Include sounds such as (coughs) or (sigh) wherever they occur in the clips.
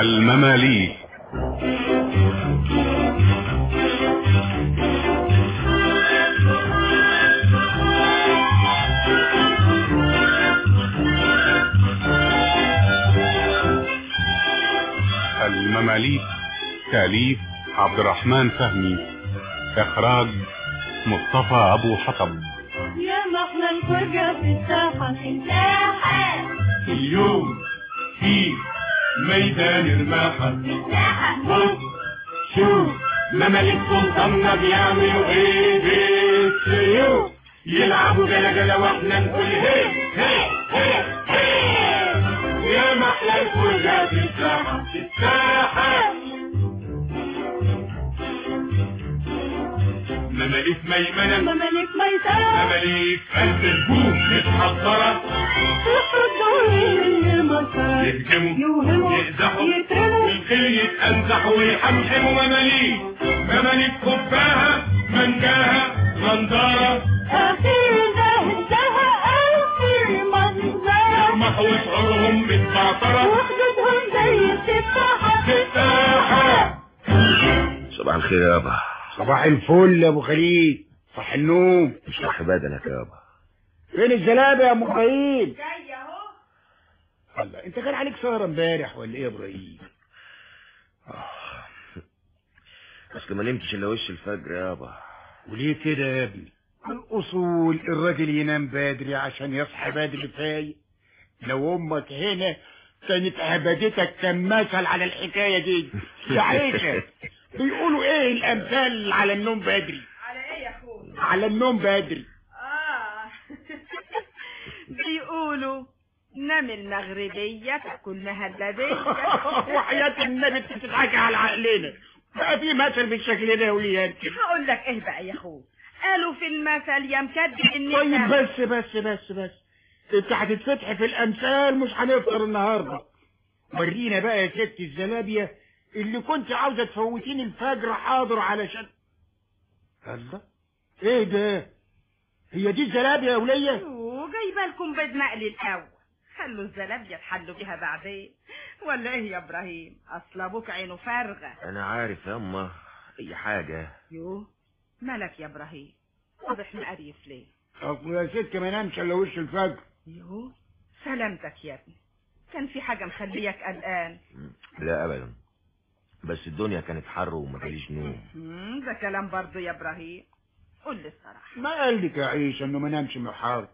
المماليك. المماليك تأليف عبد الرحمن فهمي إخراج مصطفى أبو حطب. يا محلى الفرجة في الساحة في الساحة. اليوم في ميدان الماحة شوف مماليك سلطاننا بيعملوا إيه بالسيوف يلعبوا جلا جلا وإحنا نقول هي هي هي هي. يا محلى الفرجة في الساحة في الساحة مماليك ميمنة. ممالك ميسرة. مماليك قلب البوم متحضرة. يفرضوا من المسار يهجموا يوهموا يقزحوا يترموا الخيل يتأنزح ويحمحموا مماليك مماليك خباها منجاها غندارة آخر ده انتهى آخر منظر يرمحوا شعورهم بالزعترة وخدودهم زي التفاحة تفاحة صباح الخير يابا صباح الفل يا أبو خليل. صح النوم. اشرح بدنك يابا فين الزلابة يا ام إبراهيم جاي أهو. الله أنت كان عليك سهرة امبارح ولا إيه يا إبراهيم؟ أصل ما نمتش إلا وش الفجر يابا وليه كده يا ابني؟ الأصول الراجل ينام بدري عشان يصحى بدري فايق. لو أمك هنا كانت عبادتك كمثل على الحكاية دي. يا عيشه (laughs) بيقولوا إيه الأمثال على النوم بدري؟ على إيه يا اخويا على النوم بدري. آه. (laughs) بيقولوا نام المغربية تأكل مهلبية (laughs) وحياة النبي انت بتضحكي على عقلنا. بقى في مثل بالشكل ده وليه انت هقول لك إيه بقى يا اخويا قالوا في المثل يا مكدب النساء طيب بس بس بس بس انت هتتفتح في الأمثال مش هنفطر النهارده. ورينا بقى يا ست الزلابيه اللي كنت عاوزة تفوتيني الفجر حاضر علشان. الله إيه ده؟ هي دي الزلابية يا ولية؟ وجايبه لكم بيض مقلي الأول. خلوا الزلابية تحلوا بيها بعدين. ولا إيه يا إبراهيم أصل أبوك عينه فارغة. أنا عارف ياما أي حاجة. يوه مالك يا إبراهيم؟ واضح مقريف ليه. اصل يا ست ما نامش إلا وش الفجر. يوه سلامتك يا ابني. كان في حاجة مخليك قلقان. لا ابدا. بس الدنيا كانت حر وما جاليش نوم. ده كلام برضه يا إبراهيم. قول لي الصراحة. ما قال لك يا عيشه إنه ما نامش من الحر؟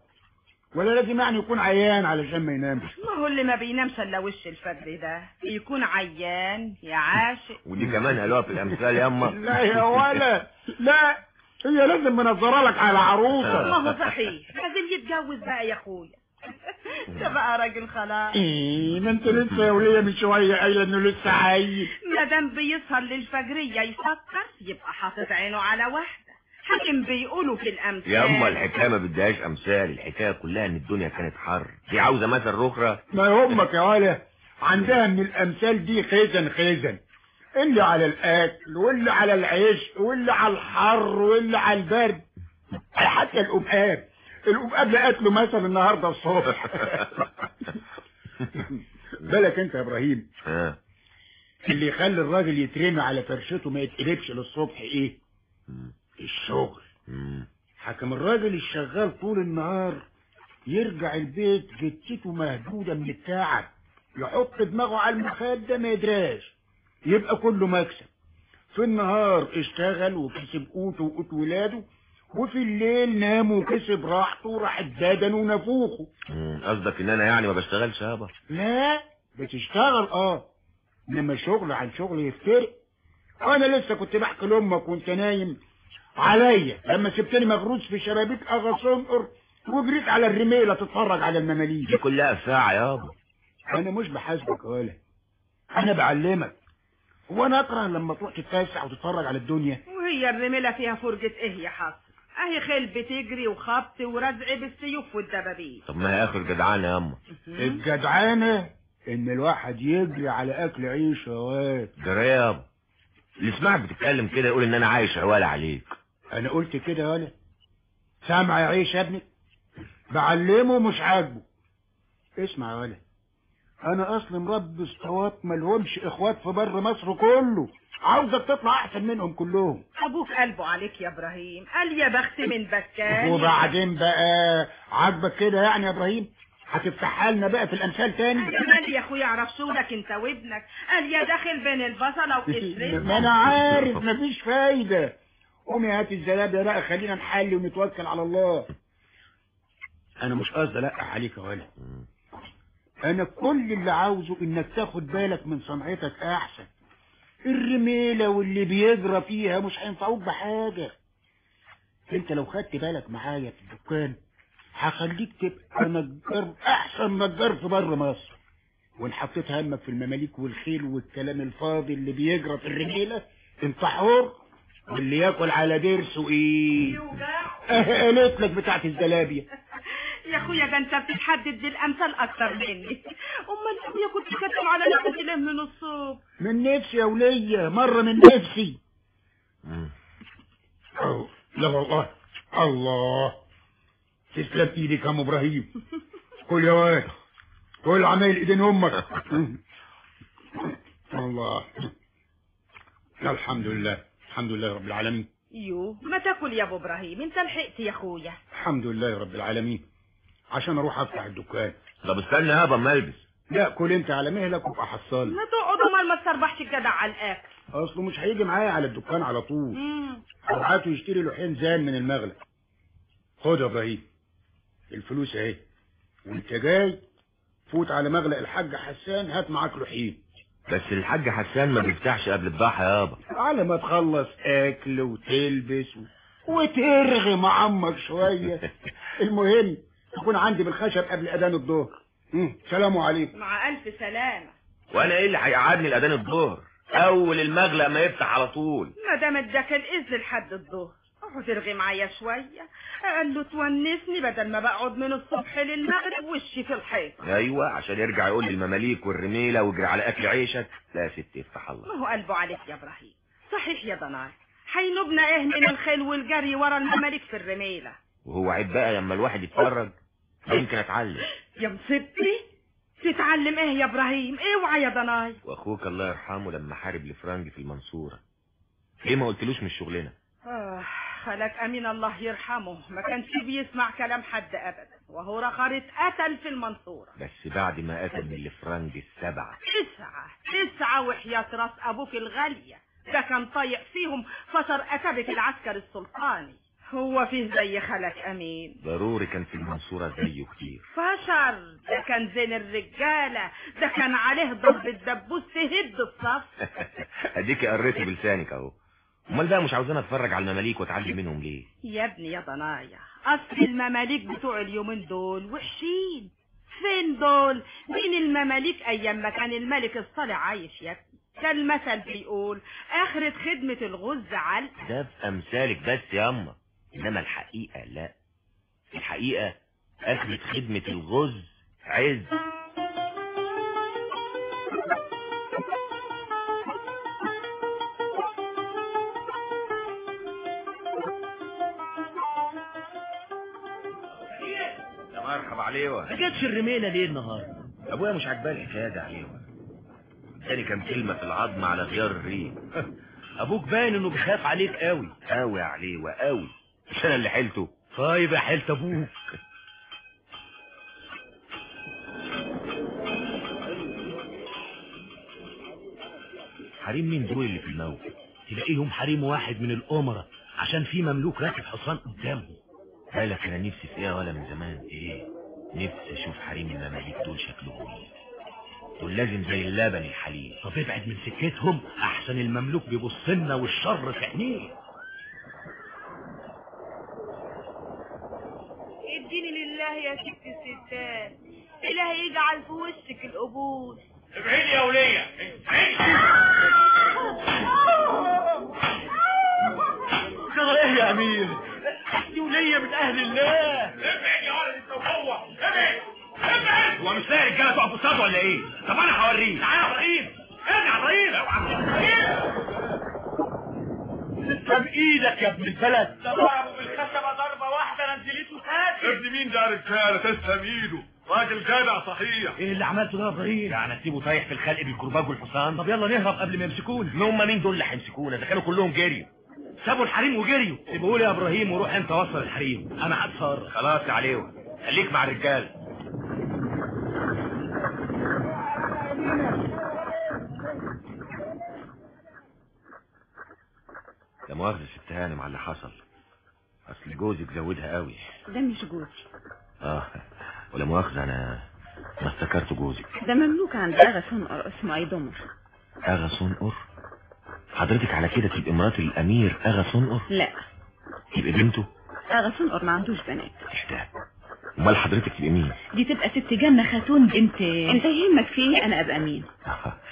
ولا لازم يعني يكون عيان علشان ما ينامش. ما هو اللي ما بينامش إلا وش الفجر ده؟ يكون عيان يا عاشق. ودي كمان قالوها في الأمثال ياما لا يا ولا. لا هي لازم منظرة لك على عروسة. ما هو صحيح. لازم يتجوز بقى يا أخويا. ده بقى راجل خلاص. إيه ما انت لسه يا وليه من شوية قايله انه لسه عايز ما دام بيسهر للفجرية يفكر يبقى حاطط عينه على واحدة حاكم بيقولوا في الأمثال. ياما الحكاية ما بدهاش أمثال. الحكاية كلها إن الدنيا كانت حر. دي عاوزة مثل رخرة؟ ما أمك يا ولا. عندها من الأمثال دي خزن خزن اللي على الأكل واللي على العيش واللي على الحر واللي على البرد. حتى القبقاب القبقاب لقت له مثل النهارده الصبح. (laughs) بالك أنت يا إبراهيم؟ ها اللي يخلي الراجل يترمي على فرشته ما يتقلبش للصبح إيه. الشغل. حكم الراجل الشغال طول النهار يرجع البيت جتته مهدودة من التعب يحط دماغه على المخدة ما يدراش. يبقى كله مكسب. في النهار اشتغل وكسب قوته وقوت ولاده. وفي الليل نام وكسب راحته وراحت بدنه ونفوخه. قصدك إن أنا يعني ما بشتغلش يابا لا بتشتغل آه. إنما شغل عن شغل يفترق. أنا لسه كنت بحكي لأمك وأنت نايم عليا. لما سبتني مغروس في شبابيك أغا صنقر وجريت على الرميلة تتفرج على دي المماليك كلها ساعة يابا أنا مش بحاسبك ولا. أنا بعلمك. هو أنا أكره لما تروح تتفسح وتتفرج على الدنيا. وهي الرميلة فيها فرجة إيه يا حصر أهي خيل بتجري وخبط ورزع بالسيوف والدبابيس. طب ما هي آخر جدعانة ياما الجدعانة إن الواحد يجري على أكل عيش يا واد يابا اللي سمعك بتتكلم كده يقول إن أنا عايش عوالة عليك. أنا قلت كده يا ولا سامع يا عيش يا ابني؟ بعلمه مش عاجبه. اسمع يا ولا أنا أصل مربي اسطوات ملهمش إخوات في بر مصر كله. عاوزك تطلع أحسن منهم كلهم. أبوك قلبه عليك يا إبراهيم. قال يا بخت من بكاني. وبعدين بقى عاجبك كده يعني يا إبراهيم؟ هتفتحها لنا بقى في الأمثال تاني. مال يا أخويا اعرف شغلك أنت وابنك. قال يا داخل بين البصلة (laughs) ما وقشرتها أنا عارف مفيش فايدة. قومي هات الزلابية بقى خلينا نحلي ونتوكل على الله. أنا مش قصدي ألقح عليك يا ولد. أنا كل اللي عاوزه إنك تاخد بالك من صنعتك أحسن. الرميلة واللي بيجرى فيها مش هينفعوك بحاجة. أنت لو خدت بالك معايا في الدكان هخليك تبقى نجار أحسن نجار في بر مصر. وان حطيت همك في المماليك والخيل والكلام الفاضي اللي بيجرى في الرجيله أنت حر واللي ياكل على ضرسه إيه؟ (laughs) قالت لك بتاعت الزلابية. يا أخويا ده أنت بتتحدد بالامثال أكتر مني. أمال يا اخويا كنت كاتم على نفسك ليه من الصوب. من نفسي يا ولية مرة من نفسي. لا والله. الله. تسلم إيدك يا أم إبراهيم. كل يا واد كل عمايل إيدين أمك. الله. الحمد لله. الحمد لله رب العالمين. يو ما تاكل يا أبو إبراهيم؟ انت لحقت يا أخويا. الحمد لله رب العالمين. عشان أروح افتح الدكان. طب استنى يابا اما البس. لا كل انت على مهلك وابقى حصل ما تقعد امال ما تسربحش الجدع على الاكل اصله مش هيجي معايا على الدكان على طول. هاته يشتري لوحين زان من المغلب. خد يا إبراهيم الفلوس اهي. وانت جاي فوت على مغلق الحاج حسان هات معاك لوحين. بس الحاج حسان ما بيفتحش قبل الضحى يابا. على ما تخلص أكل وتلبس و... وترغي مع عمك شوية. (laughs) المهم تكون عندي بالخشب قبل أذان الظهر. سلام عليكم. مع ألف سلامة. وأنا إيه اللي هيقعدني لأذان الظهر؟ أول المغلق ما يفتح على طول. ما دام اداك الإذن لحد الظهر. اقعد ترغي معايا شوية. قال له تونسني بدل ما بقعد من الصبح للمغرب وشي في الحيط أيوه عشان يرجع يقول لي المماليك والرميلة ويجري على أكل عيشك. لا يا ستي افتح الله. ما هو قلبه عليك يا إبراهيم. صحيح يا ضناي. حينبنا إيه من الخيل والجري ورا المماليك في الرميلة. وهو عيب بقى لما الواحد يتفرج. يمكن أتعلم. (laughs) يا مصيبتي تتعلم إيه يا إبراهيم؟ اوعى يا ضناي؟ وأخوك الله يرحمه لما حارب لفرنج في المنصورة. ليه ما قلتلوش مش شغلنا؟ آه خلك أمين الله يرحمه. ما كانش بيسمع كلام حد ابدا. وهو رخر اتقتل في المنصورة. بس بعد ما قتل من الفرنج السبعة. تسعة تسعة وحياة راس أبوك الغالية. ده كان طايق فيهم فشر أتبك العسكر السلطاني. هو فيه زي خلك أمين. ضروري كان في المنصورة زيه كتير. فشر. ده كان زين الرجالة. ده كان عليه ضرب الدبوس تهد الصف (laughs) أديكي قريتي بلسانك أهو. أمال بقى مش عاوزين أتفرج على المماليك واتعلم منهم ليه؟ يا ابني يا ضنايا. أصل المماليك بتوع اليومين دول وحشين. فين دول؟ مين المماليك أيام ما كان الملك الصالح عايش يا ابني؟ كان المثل بيقول آخرة خدمة الغز على ده في امثالك بس يا اما إنما الحقيقة لا. الحقيقة اخرة خدمة الغز عز. يا مرحبا عليوه ما جاتش الرميلة ليه النهارده؟ أبويا مش عجباه الحكاية دي عليوه تاني كام كلمة في العظم على غيار الريق. (laughs) أبوك باين إنه بيخاف عليك قوي. قوي عليوه قوي مش أنا اللي حيلته طيب يا حيلة أبوك. حريم مين دول اللي في الموقف تلاقيهم حريم واحد من الأمراء عشان في مملوك راكب حصان قدامهم. بالك أنا نفسي في إيه ولا من زمان؟ إيه؟ نفسي أشوف حريم المماليك دول شكلهم إيه دول لازم زي اللبن الحليب. طب ابعد من سكتهم أحسن المملوك بيبص لنا والشر في عينيه. اديني لله يا ست الستات. إلهي يجعل في وشك القبول ابعدي يا ولية. ترى إيه يا أمير؟ دي ولية من أهل الله. ابعد يا ولد انت وهو ابعد. ابعد. هو مش لاقي رجالة تقف قصاد ولا إيه؟ طب أنا هوريك. تعالى يا إبراهيم ارجع يا إبراهيم طب إيدك يا ابن البلد. ضربه بالخشبة ضربة واحدة نزلته ساكت ابن مين ده يا رجالة؟ تسلم إيده. راجل جدع صحيح. إيه اللي عملته ده يا إبراهيم يعني اسيبه طايح في الخلق بالكرباج والحصان؟ طب يلا نهرب قبل ما يمسكونا. هم مين دول اللي هيمسكونا؟ ده كانوا كلهم جريوا. سابوا الحريم وجريوا. سيبوا لي يا إبراهيم وروح أنت وصل الحريم. أنا هتصرف. خلاص يا عليوة. خليك مع الرجال. مؤاخذة ست هانم على اللي حصل. أصل جوزك زودها قوي. ده مش جوزي. آه ولا مؤاخذة أنا ما افتكرت جوزك ده مملوك عند أغا صنقر اسمه ايدمر أغا صنقر؟ حضرتك على كده تبقى مرات الأمير أغا صنقر؟ لا. تبقى بنته؟ أغا صنقر ما عندوش بنات. احتاج أمال حضرتك تبقى مين؟ دي تبقى ست جنة خاتون بنت أنت يهمك في إيه؟ أنا أبقى مين؟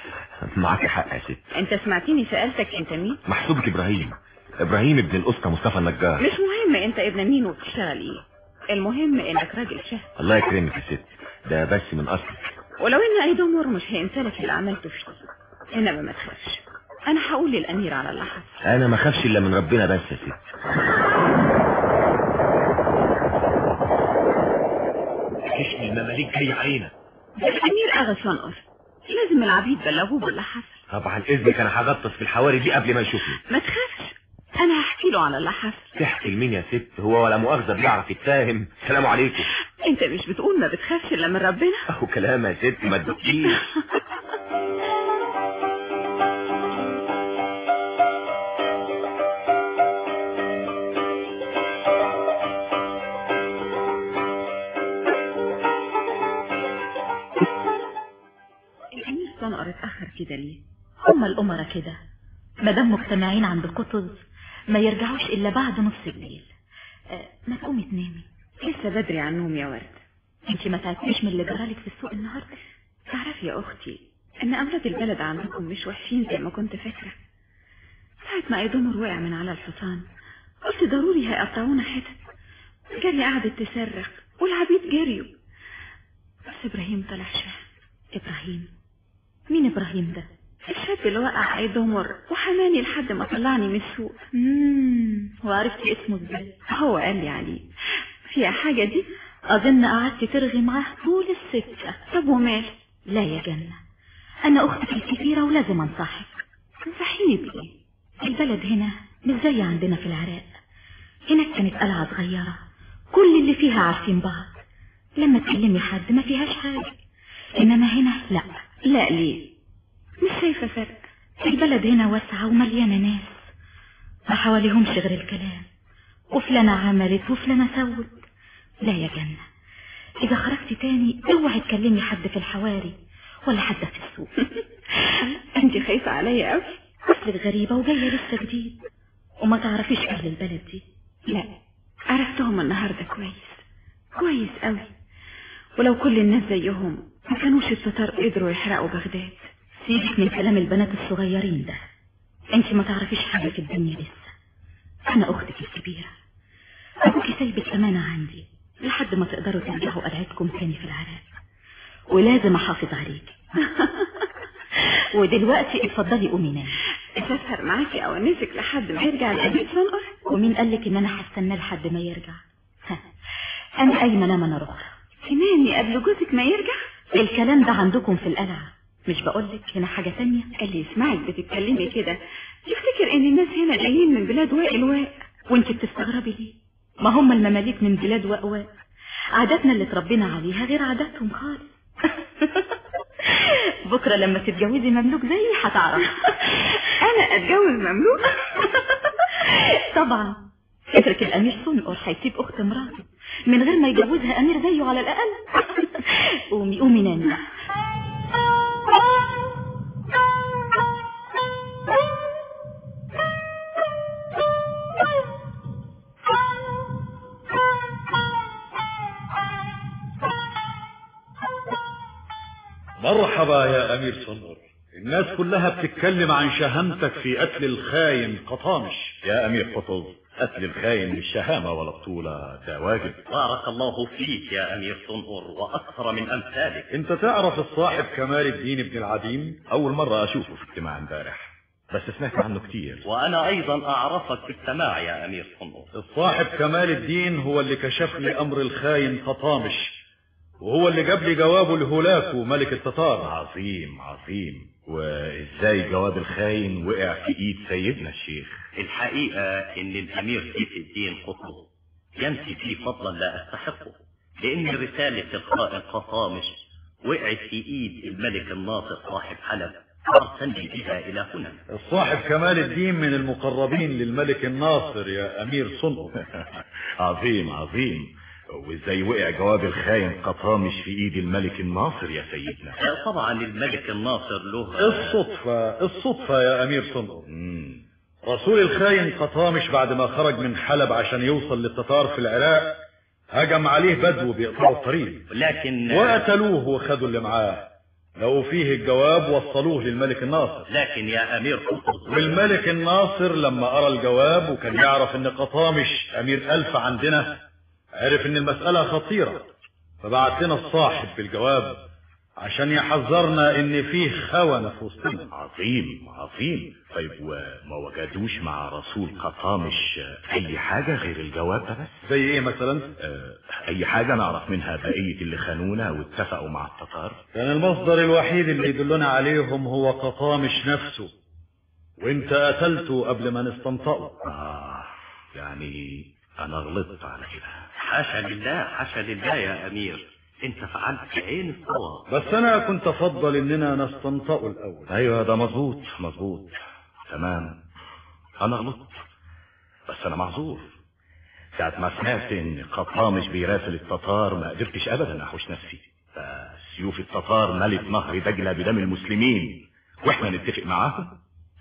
(laughs) معاك حق يا ست. أنت سمعتني سألتك أنت مين؟ محسوبك إبراهيم. إبراهيم ابن الأسطى مصطفى النجار. مش مهم أنت ابن مين وبتشتغل إيه. المهم إنك راجل شهم الله يكرمك يا ست. ده بس من اصلك ولو إن ايدمر مش هينسلك اللي عملته فيه إنما ما تخافش. أنا هقول للأمير على اللي حصل. أنا ما خافش إلا من ربنا بس يا ست. كشف المماليك جاي علينا الأمير اغا صنقر لازم العبيد بلغوه باللي حصل. طبعا اذنك أنا هغطس في الحواري دي قبل ما يشوفني. ما تخافش. أنا هحكي له على اللي حصل. تحكي لمين يا ست؟ هو ولا مؤاخذة بيعرف يتفاهم. سلام عليكم. أنت مش بتقول ما بتخافش إلا من ربنا؟ أهو كلام يا ست ما تدكيش الامير صنقر اتاخر كده ليه؟ هما الأمراء كده. مادام مجتمعين عند القطز ما يرجعوش إلا بعد نص الليل. آه، ما تقومي تنامي. لسه بدري عن النوم يا ورد. انت ما تعبتيش من اللي جرالك في السوق النهارده؟ تعرفي يا أختي إن أولاد البلد عندكم مش وحشين زي ما كنت فاكرة. ساعة ما ايدمر وقع من على الحصان قلت ضروري هيقطعونا حتت. جري قعدت تصرخ والعبيد جريوا. بس إبراهيم طلع شاه إبراهيم؟ مين إبراهيم ده؟ الشاب اللي وقع ايدمر وحماني لحد ما طلعني من السوق. مم. وعرفتي اسمه إزاي؟ هو قال لي عليه. فيها حاجة دي؟ أظن قعدت ترغي معاه طول السكة. طب ومال؟ لا يا جنة. أنا أختك الكبيرة ولازم أنصحك. تنصحيني بإيه؟ البلد هنا مش زي عندنا في العراق. هناك كانت قلعة صغيرة. كل اللي فيها عارفين بعض. لما تكلمي حد ما فيهاش حاجة. إنما هنا لا. لا ليه؟ مش شايفة فرق. البلد هنا واسعة ومليانة ناس. ما حواليهمش غير الكلام. وفلانة عملت وفلانة سوت. لا يا جنة. إذا خرجتي تاني اوعي تكلمي حد في الحواري ولا حد في السوق. (laughs) انت خايفة عليا قوي أصلك غريبة وجاية لسه جديد. وما تعرفيش أهل البلد دي. لا عرفتهم النهاردة كويس. كويس قوي ولو كل الناس زيهم ما كانوش الستار قدروا يحرقوا بغداد. سيبك من كلام البنات الصغيرين ده. أنت ما تعرفيش حاجة في الدنيا لسه. أنا أختك الكبيرة. أبوكي سايبك أمانة عندي لحد ما تقدروا ترجعوا قلعتكم تاني في العراق. ولازم أحافظ عليك. (laughs) ودلوقتي اتفضلي قومي نامي أسافر معاكي أو انسك لحد ما يرجع الابيت ومين قالك إن أنا هستناه لحد ما يرجع؟ أنا قايمه انام أنا رخرة تنامي قبل جوزك ما يرجع؟ الكلام ده عندكم في القلعة. مش بقولك هنا حاجة تانية؟ قال لي اسمعك بتتكلمي كده. يفتكر إن الناس هنا جايين من بلاد وائل واء وانت بتستغربي ليه؟ ما هم المماليك من بلاد وأواء عاداتنا اللي اتربينا عليها غير عاداتهم خالص. (laughs) بكرة لما تتجوزي مملوك زيي هتعرف. (laughs) أنا أتجوز مملوك؟ (laughs) طبعا. اترك الأمير صنقر هيسيب أخت مراته من غير ما يجوزها أمير زيه على الأقل. قومي قومي نامي. مرحبا يا أمير صنقر الناس كلها بتتكلم عن شهامتك في قتل الخاين قطامش. يا أمير قطز قتل الخاين مش شهامة ولا بطولة ده واجب. بارك الله فيك يا أمير صنقر وأكثر من أمثالك. أنت تعرف الصاحب كمال الدين ابن العديم؟ أول مرة أشوفه في اجتماع امبارح بس سمعت عنه كتير. وأنا أيضا أعرفك في السماع يا أمير صنقر الصاحب كمال الدين هو اللي كشف لي أمر الخاين قطامش. وهو اللي جاب لي جوابه لهولاكو ملك التتار. عظيم عظيم. وإزاي جواب الخاين وقع في إيد سيدنا الشيخ؟ الحقيقة إن الأمير سيف الدين قطب ينفي فيه فضلا لا أستحقه لأن رسالة الخائن قطامش وقعت في إيد الملك الناصر صاحب حلب. أرسلني بها إلى هنا. الصاحب كمال الدين من المقربين للملك الناصر يا أمير صنعو (laughs) عظيم عظيم. وإزاي وقع جواب الخاين قطامش في إيد الملك الناصر يا سيدنا؟ طبعا الملك الناصر له الصدفة الصدفة يا أمير صنعو رسول الخاين قطامش بعد ما خرج من حلب عشان يوصل للتتار في العراق هجم عليه بدو بيقطعوا الطريق. لكن وقتلوه وخدوا اللي معاه. لو فيه الجواب وصلوه للملك الناصر. لكن يا أمير قطب والملك الناصر لما قرا الجواب وكان يعرف إن قطامش أمير ألف عندنا عرف إن المسألة خطيرة. فبعت لنا الصاحب بالجواب عشان يحذرنا إن فيه خونة في وسطنا عظيم عظيم. طيب وما وجدوش مع رسول قطامش أي حاجة غير الجواب ده بس؟ زي إيه مثلا؟ آه، أي حاجة نعرف منها بقية اللي خانونا واتفقوا مع التتار؟ كان المصدر الوحيد اللي يدلنا عليهم هو قطامش نفسه. وإنت قتلته قبل ما نستنطقه. آه يعني أنا غلطت على كده. حاشا لله حاشا لله يا أمير. أنت فعلت عين الصواب بس أنا كنت أفضل إننا نستنطقه الأول. أيوه ده مظبوط مظبوط. تمام. أنا غلطت. بس أنا معذور. ساعة ما سمعت إن قطامش بيراسل التتار ما قدرتش ابدا أحوش نفسي. فسيوف التتار ملت نهر دجلة بدم المسلمين. وإحنا نتفق معاهم؟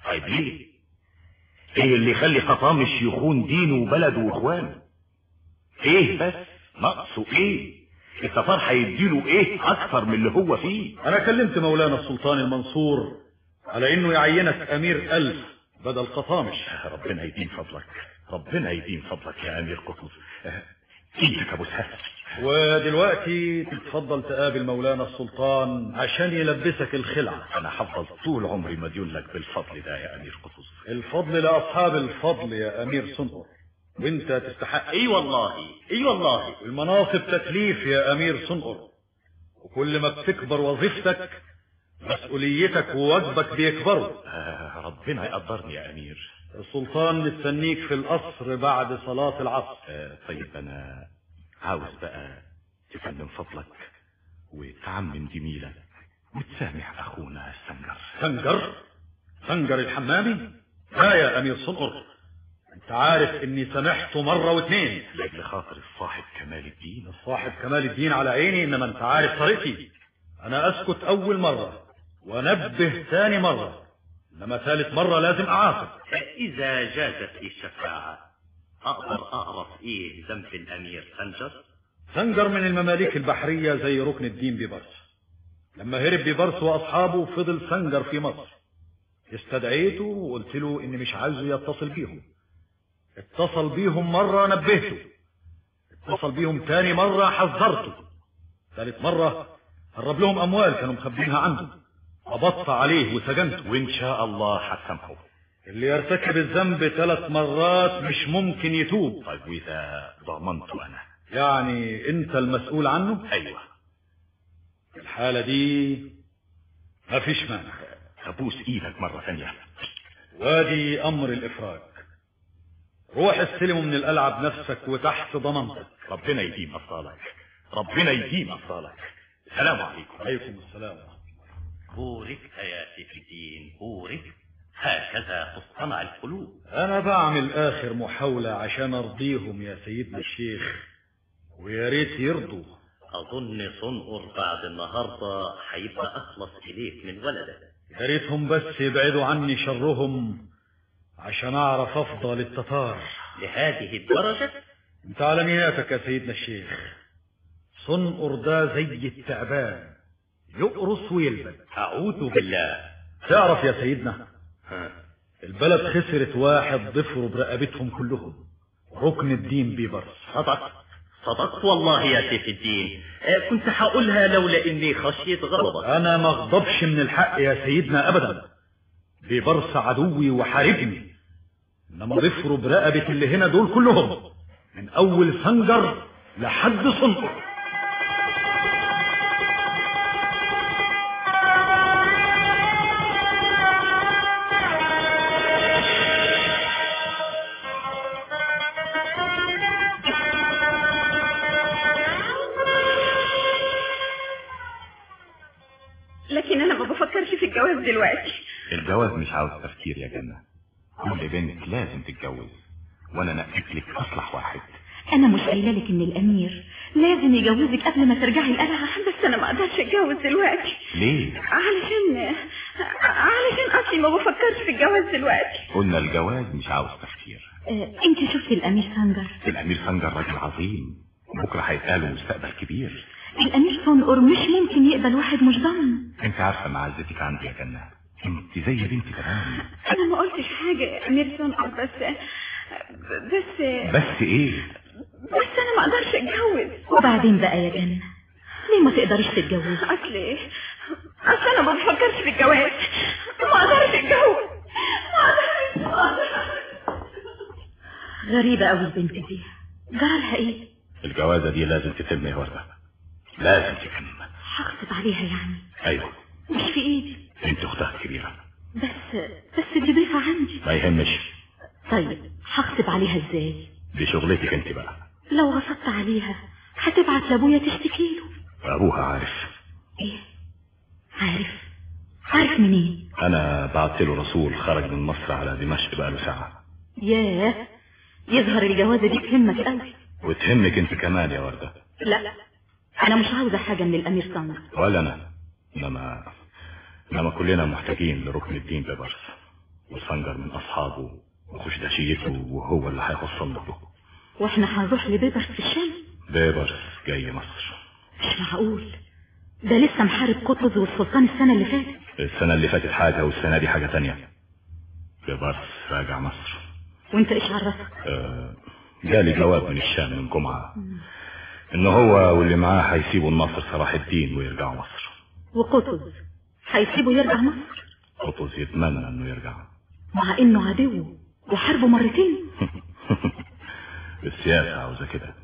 طيب ليه؟ إيه اللي يخلي قطامش يخون دينه وبلده واخوانه إيه بس؟ ناقصه إيه؟ التتار هيديله إيه أكثر من اللي هو فيه؟ أنا كلمت مولانا السلطان المنصور على إنه يعينك أمير ألف بدل قطامش ربنا يدين فضلك ربنا يدين فضلك يا أمير قطز إيدك أبو سهل ودلوقتي تتفضل تقابل مولانا السلطان عشان يلبسك الخلعة أنا هفضل طول عمري مديون لك بالفضل ده يا أمير قطز. الفضل لأصحاب الفضل يا أمير صنعر وإنت تستحق. أي والله أي والله. المناصب تكليف يا أمير صنعر وكل ما بتكبر وظيفتك مسؤوليتك وواجبك بيكبروا. آه ربنا يقدرني يا أمير. السلطان مستنيك في القصر بعد صلاة العصر. آه طيب أنا عاوز بقى تفنن فضلك وتعمم جميلك وتسامح أخونا السنجر سنجر؟ سنجر الحمامي؟ لا يا أمير صنقر أنت عارف إني سامحته مرة واتنين لأجل خاطر الصاحب كمال الدين. الصاحب كمال الدين على عيني إنما أنت عارف طريقتي أنا أسكت أول مرة وأنبه ثاني مرة. إنما ثالث مرة لازم أعاقب. إذا جازت لي الشفاعة أقدر أعرف إيه ذنب الأمير سنجر؟ سنجر من المماليك البحرية زي ركن الدين بيبرس. لما هرب ببرس وأصحابه فضل سنجر في مصر. استدعيته وقلت له اني مش عايزه يتصل بيهم. اتصل بيهم مرة نبهته. اتصل بيهم تاني مرة حذرته. ثالث مرة هرب لهم أموال كانوا مخبينها عنده قبضت عليه وسجنته وإن شاء الله هسامحه اللي يرتكب الذنب ثلاث مرات مش ممكن يتوب. طيب وإذا ضمنته أنا. يعني أنت المسؤول عنه؟ أيوه. في الحالة دي مفيش مانع. أبوس إيدك مرة ثانية. وادي أمر الإفراج. روح استلمه من القلعة بنفسك وتحت ضمانتك ربنا يديم أفضالك. ربنا يديم أفضالك. السلام عليكم. عليكم السلام. بوركت يا سيف الدين بوركت هكذا تصطنع القلوب. أنا بعمل آخر محاولة عشان أرضيهم يا سيدنا الشيخ ويا ريت يرضوا. أظن صنقر بعد النهاردة هيبقى أخلص إليك من ولدك يا ريتهم بس يبعدوا عني شرهم عشان أعرف افضى للتتار لهذه الدرجة؟ انت على نياتك يا سيدنا الشيخ. صنقر ده زي التعبان. يقرص ويلبد أعوذ بالله. تعرف يا سيدنا البلد خسرت واحد ضفره برقبتهم كلهم. ركن الدين بيبرس. صدقت. صدقت والله يا سيف الدين. آه، كنت هقولها لولا إني خشيت غضبك. أنا ما اغضبش من الحق يا سيدنا ابدا. بيبرس عدوي وحاربني. إنما ضفره برقبة اللي هنا دول كلهم. من أول سنجر لحد صنقر مش عاوز تفكير يا جنة. كل بنت لازم تتجوز. وأنا نقيت لك اصلح واحد. أنا مش قايلة لك إن الأمير لازم يجوزك قبل ما ترجعي القلعة بس أنا ما أقدرش أتجوز دلوقتي. ليه؟ علشان علشان أصلي ما بفكرش في الجواز دلوقتي. قلنا الجواز مش عاوز تفكير. آه، أنت شفتي الأمير سنجر؟ الأمير سنجر راجل عظيم. بكرة هيبقى له مستقبل كبير. الأمير صنقر مش ممكن يقبل واحد مش ضامن. أنت عارفة معزتك عندي يا جنة. انت زي بنتي تمام أنا ما قلتش حاجة يا امير سونقر بس بس بس إيه؟ بس أنا ما أقدرش أتجوز. وبعدين بقى يا جنة ليه ما تقدريش تتجوزي؟ أصل إيه أصل أنا ما بفكرش في الجواز. ما أقدرش أتجوز. ما أقدرش. غريبة قوي البنت دي. جرالها إيه؟ الجوازة دي لازم تتم يا وردة. لازم تتم. هغصب عليها يعني. أيوه. مش في إيدي. أنت أختها الكبيرة. بس بس دي ضيفة عندي ما يهمش. طيب هغصب عليها إزاي؟ دي شغلتك أنت بقى. لو غصبت عليها هتبعت لأبويا تشتكي له. أبوها عارف. إيه؟ عارف. عارف منين؟ أنا بعت له رسول خرج من مصر على دمشق بقاله ساعة. ياه يظهر الجوازة دي تهمك قوي وتهمك أنت كمان يا وردة. لا أنا مش عاوزة حاجة من الأمير سنجر ولا أنا إنما انما كلنا محتاجين لركن الدين بيبرس وسنجر من أصحابه وخشدشيته وهو اللي هيوصلنا له وإحنا هنروح لبيبرس في الشام؟ بيبرس جاي مصر. مش معقول. ده لسه محارب قطز والسلطان السنة اللي فاتت. السنة اللي فاتت حاجة والسنة دي حاجة تانية. بيبرس راجع مصر. وإنت إيش عرفك؟ آه، جالي جواب من الشام من جمعة. إن هو واللي معاه هيسيبوا الناصر صلاح الدين ويرجعوا مصر. وقطز. هيسيبه يرجع مصر. قطز يتمنى أنه يرجع. مع إنه عدو وحاربه مرتين. (laughs) السياسة عاوزة كده.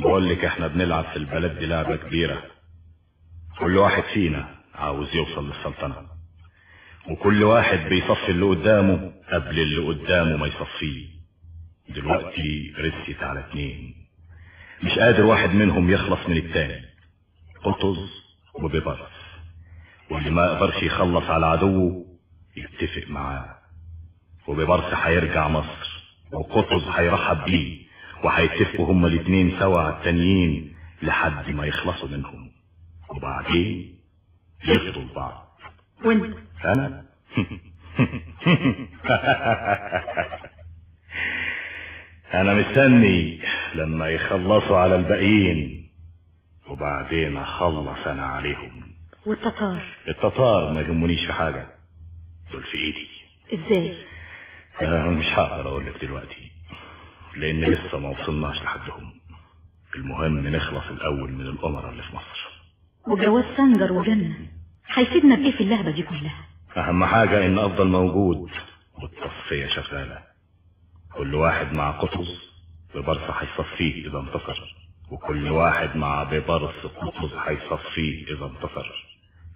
بقول لك إحنا بنلعب في البلد دي لعبة كبيرة. كل واحد فينا عاوز يوصل للسلطنة. وكل واحد بيصفي اللي قدامه قبل اللي قدامه ما يصفيه. دلوقتي رست على اتنين. مش قادر واحد منهم يخلص من التاني. قطز وبيبرس واللي ما يقدرش يخلص على عدوه يتفق معاه. وبيبرس هيرجع مصر وقطز هيرحب بيه وهيتفقوا هما الاتنين سوا على التانيين لحد ما يخلصوا منهم. وبعدين يفضوا لبعض. وانت أنا؟ (laughs) أنا مستني لما يخلصوا على الباقيين وبعدين أخلص أنا عليهم. والتتار. التتار ما يهمونيش في حاجة. دول في إيدي. إزاي؟ أنا مش هقدر أقول لك دلوقتي لأن لسه ما وصلناش لحدهم. المهم نخلص الأول من الامراء اللي في مصر. وجواز سنجر وجنة. هيفيدنا بإيه في اللعبة دي كلها؟ أهم حاجة إن أفضل موجود والتصفية شغالة. كل واحد مع قطز ببرص هيصفيه إذا انتصر وكل واحد مع ببرص قطز هيصفيه إذا انتصر.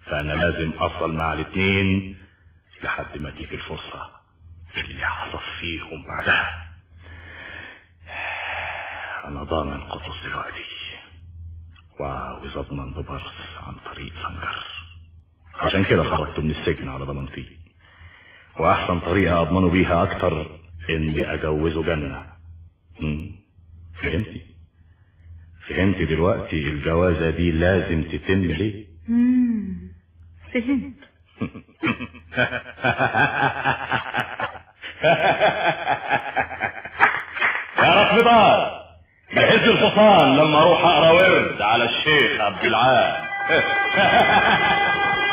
فأنا لازم اصل مع الاتنين لحد ما تيجي الفرصة اللي هصفيهم بعدها. أنا ضامن قطز دلوقتي. وعاوز اضمن ببرص عن طريق سنجر. عشان كده خرجت من السجن على ضمانتي. وأحسن طريقة اضمنه بيها أكتر إني اجوزه جنة. فهمتي؟ فهمتي دلوقتي الجوازة دي لازم تتم ليه. فهمت (laughs) يا رفضان جهز الحصان لما أروح أقرأ ورد على الشيخ عبد العال. (laughs)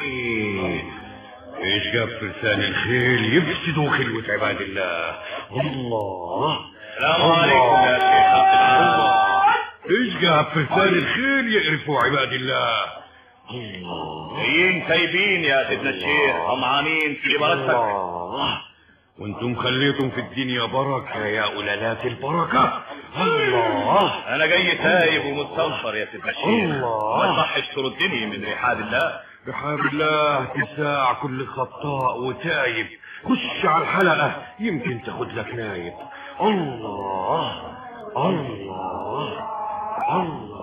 الله حي إيش جاب فرسان الخيل؟ يفسدوا خلوة عباد الله. الله. السلام عليكم يا شيخ العال إيش جاب فرسان الخيل يقرفوا عباد الله؟ جايين تايبين يا سيدنا الشيخ. طمعانين في بركتك وأنتم خليتم في الدنيا بركة يا أولاد البركة. الله. أنا جاي تايب ومستنصر يا سيدنا الشيخ. الله. ما تصحش تردني من رحاب الله. رحاب الله تساع كل خطاء وتايب. خش على الحلقة يمكن تاخد لك نايب. الله الله الله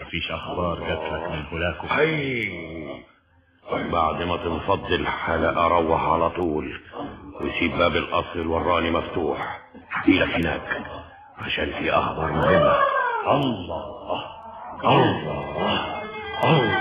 مفيش أخبار جات لك من هناك. حي بعد ما تنفض الحلقة روح على طول. وسيب باب القصر الوراني مفتوح. احكيلك هناك عشان في أخبار مهمة. الله. الله الله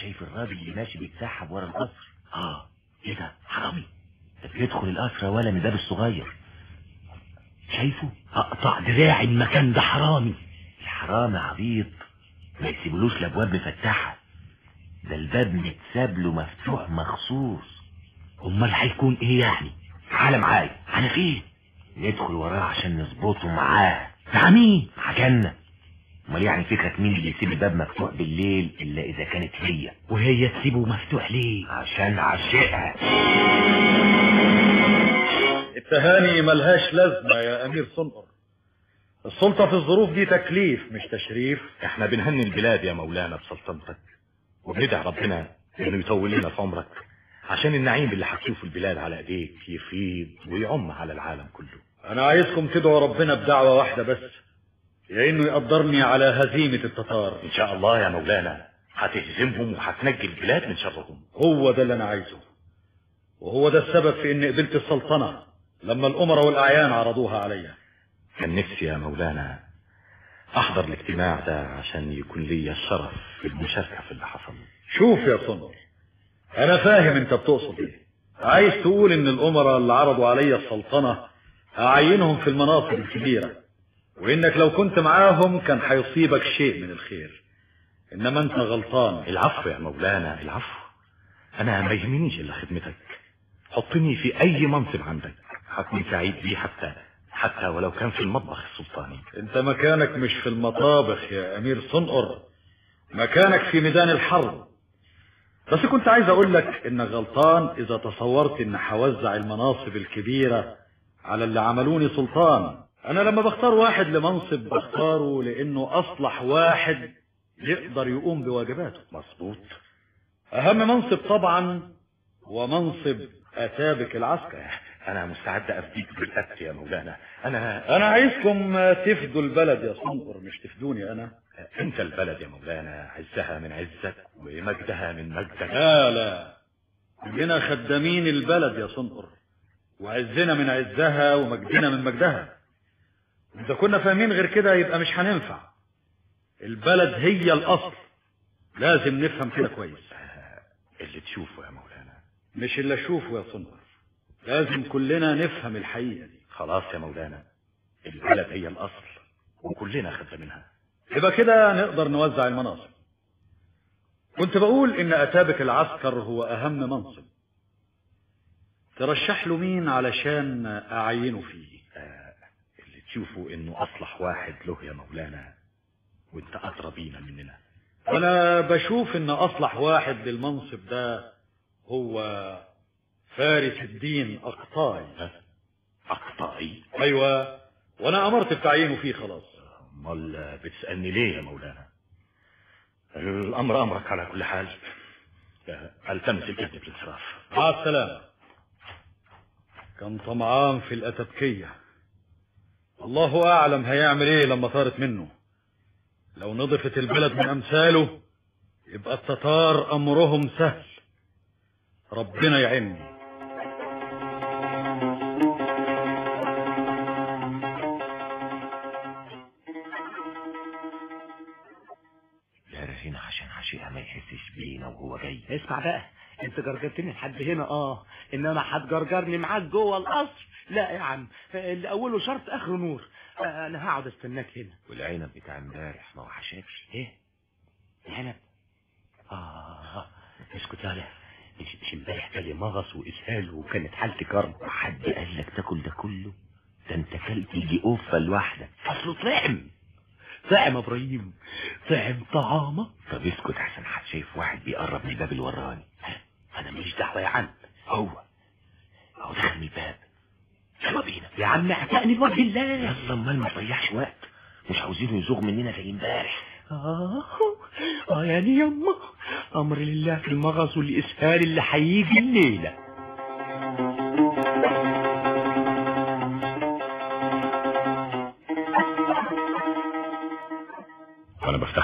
شايف الراجل اللي ماشي بيتسحب ورا القصر؟ آه إيه ده؟ حرامي. ده بيدخل القصر ولا من الباب الصغير. شايفه؟ أقطع دراعي المكان ده حرامي. الحرامي عبيط. ما يسيبلوش الأبواب مفتحة. ده الباب متساب له مفتوح مخصوص. أمال هيكون إيه يعني؟ تعالى معايا. أنا فين؟ ندخل وراه عشان نظبطه معاه. مع مين؟ مع جنة. أمال يعني فكرة مين اللي يسيب الباب مفتوح بالليل إلا إذا كانت هي؟ وهي تسيبه مفتوح ليه؟ عشان عشقها التهاني ملهاش لازمة يا أمير صنقر السلطة في الظروف دي تكليف مش تشريف. إحنا بنهني البلاد يا مولانا بسلطنتك وبندعي ربنا إنه يطول لنا في عمرك عشان النعيم اللي هتشوفه البلاد على إيديك يفيض ويعم على العالم كله. أنا عايزكم تدعوا ربنا بدعوة واحدة بس يا إنه يقدرني على هزيمة التتار. إن شاء الله يا مولانا هتهزمهم وهتنجي البلاد من شرهم. هو ده اللي أنا عايزه وهو ده السبب في إني قبلت السلطنة. لما الأمراء والأعيان عرضوها عليا كان نفسي يا مولانا أحضر الاجتماع ده عشان يكون لي الشرف في المشاركة في اللي حصل. شوف يا صنر أنا فاهم أنت بتقصد إيه. عايز تقول إن الأمراء اللي عرضوا عليا السلطنة أعينهم في المناصب الكبيرة وإنك لو كنت معاهم كان هيصيبك شيء من الخير. إنما أنت غلطان. العفو يا مولانا العفو. أنا ما يهمنيش إلا خدمتك. حطني في أي منصب عندك. هكون سعيد بيه حتى حتى ولو كان في المطبخ السلطاني. أنت مكانك مش في المطابخ يا أمير صنقر. مكانك في ميدان الحرب. بس كنت عايز أقول لك إنك غلطان إذا تصورت إن هوزع المناصب الكبيرة على اللي عملوني سلطان. أنا لما بختار واحد لمنصب بختاره لأنه أصلح واحد يقدر يقوم بواجباته. مظبوط. أهم منصب طبعا هو منصب أتابك العسكر أنا مستعد أفديك بالقتل يا مولانا. أنا أنا عايزكم تفدوا البلد يا صنقر مش تفدوني أنا. أنت البلد يا مولانا عزها من عزك ومجدها من مجدك. لا لا. كلنا خدامين البلد يا صنقر وعزنا من عزها ومجدنا من مجدها. إذا كنا فاهمين غير كده يبقى مش هننفع. البلد هي الأصل. لازم نفهم كده كويس. اللي تشوفه يا مولانا. مش اللي أشوفه يا صنقر. لازم كلنا نفهم الحقيقة دي. خلاص يا مولانا البلد هي الأصل وكلنا خدنا منها. يبقى كده نقدر نوزع المناصب. كنت بقول إن أتابك العسكر هو أهم منصب. ترشح له مين علشان أعينه فيه؟ اللي تشوفه إنه أصلح واحد له يا مولانا وإنت ادرى بينا مننا. أنا بشوف إن أصلح واحد للمنصب ده هو فارس الدين اقطاعي اقطاعي أيوه وأنا أمرت بتعيينه فيه خلاص. أمال بتسألني ليه يا مولانا؟ الأمر أمرك على كل حال. ألتمس الاذن بالانصراف مع السلامة. كان طمعان في الأتبكية. الله أعلم هيعمل إيه لما طارت منه. لو نضفت البلد من أمثاله يبقى التتار أمرهم سهل. ربنا يعيني عشيقها ما يحسش بينا وهو جاي. اسمع بقى انت جرجرتني لحد هنا. آه إنما هتجرجرني معاك جوه القصر. لا يا عم اللي اوله شرط آخره نور. آه، أنا هقعد أستناك هنا. والعنب بتاع امبارح ما وحشكش. إيه؟ العنب؟ آه اسكت يا مش مش امبارح جالي مغص وإسهال وكانت حالتي كرب. حد قال لك تاكل ده كله؟ ده انت كلت يجي قفه لوحدك. اصله طعم طعم يا إبراهيم. طعم طعامه طب اسكت عشان حد شايف واحد بيقرب من الباب الوراني أنا ماليش دعوة يا عم. هو. هو دخل من الباب. يلا بينا. يا عم اعتقني لوجه الله. يلا أمال ما تضيعش وقت. مش عاوزينه يزوغ مننا زي امبارح. آه. آه يعني يما. أمر لله في المغص والإسهال اللي هيجي الليلة.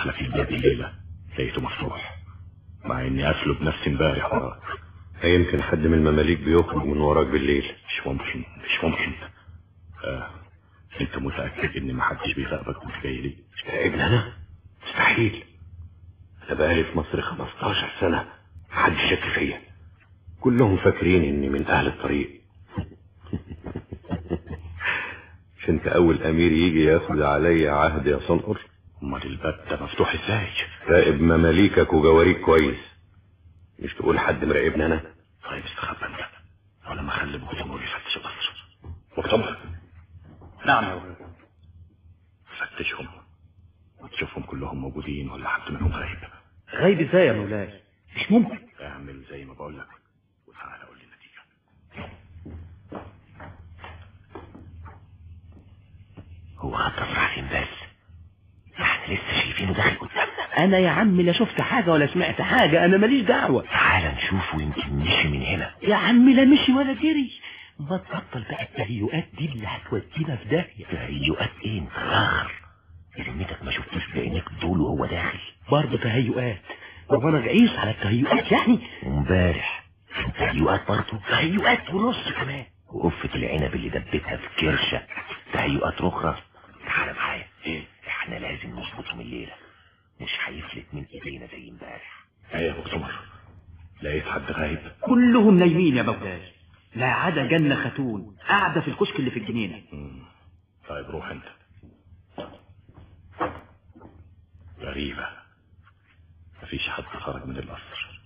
لك الباب الليلة. لقيته مفتوح. مع إني قافله بنفسي امبارح. وراك يمكن حد من المماليك بيخرج من وراك بالليل. مش ممكن. مش ممكن. آه. أنت متأكد ان محدش بيراقبك وانت جاي ليه ابن أنا؟ مستحيل. أنا بقالي في مصر 15 سنة. محدش شك فيا. كلهم فاكرين إني من أهل الطريق. (laughs) مش أنت أول أمير يجي ياخد عليا عهد يا صنقر؟ أمال الباب ده مفتوح إزاي؟ راقب مماليكك وجواريك كويس. مش تقول حد مراقبني أنا؟ طيب استخبى أنت. ولا ما اخلي مؤتمر يفتش القصر مؤتمر نعم يا ولد فتشهم. وتشوفهم كلهم موجودين ولا حد منهم غايب غايب إزاي يا مولاي؟ مش ممكن. اعمل زي ما بقول لك وتعالى قول لي النتيجة. هو خط راح إحنا لسه شايفينه داخل قدامنا أنا يا عم لا شفت حاجة ولا سمعت حاجة أنا ماليش دعوة. تعال نشوفه يمكن مشي من هنا. يا عم لا مشي ولا جري. ما تبطل بقى التهيؤات دي اللي هتودينا في داهية. تهيؤات إيه؟ راخر ذمتك ما شفتوش بعينيك دول وهو داخل. برضه تهيؤات. هو أنا رئيس على التهيؤات يعني؟ وامبارح كان تهيؤات برضه؟ تهيؤات ونص كمان. وقفة العنب اللي دبتها في كرشة. تهيؤات أخرى تعال معايا. إيه؟ إحنا لازم نظبطهم الليلة. مش هيفلت من ايدينا زي امبارح. إيه يا مؤتمر لقيت حد غايب؟ كلهم نايمين يا مولاي لا عدا جنة خاتون قاعدة في الكشك اللي في الجنينة. طيب روح انت. غريبة. مفيش حد خرج من القصر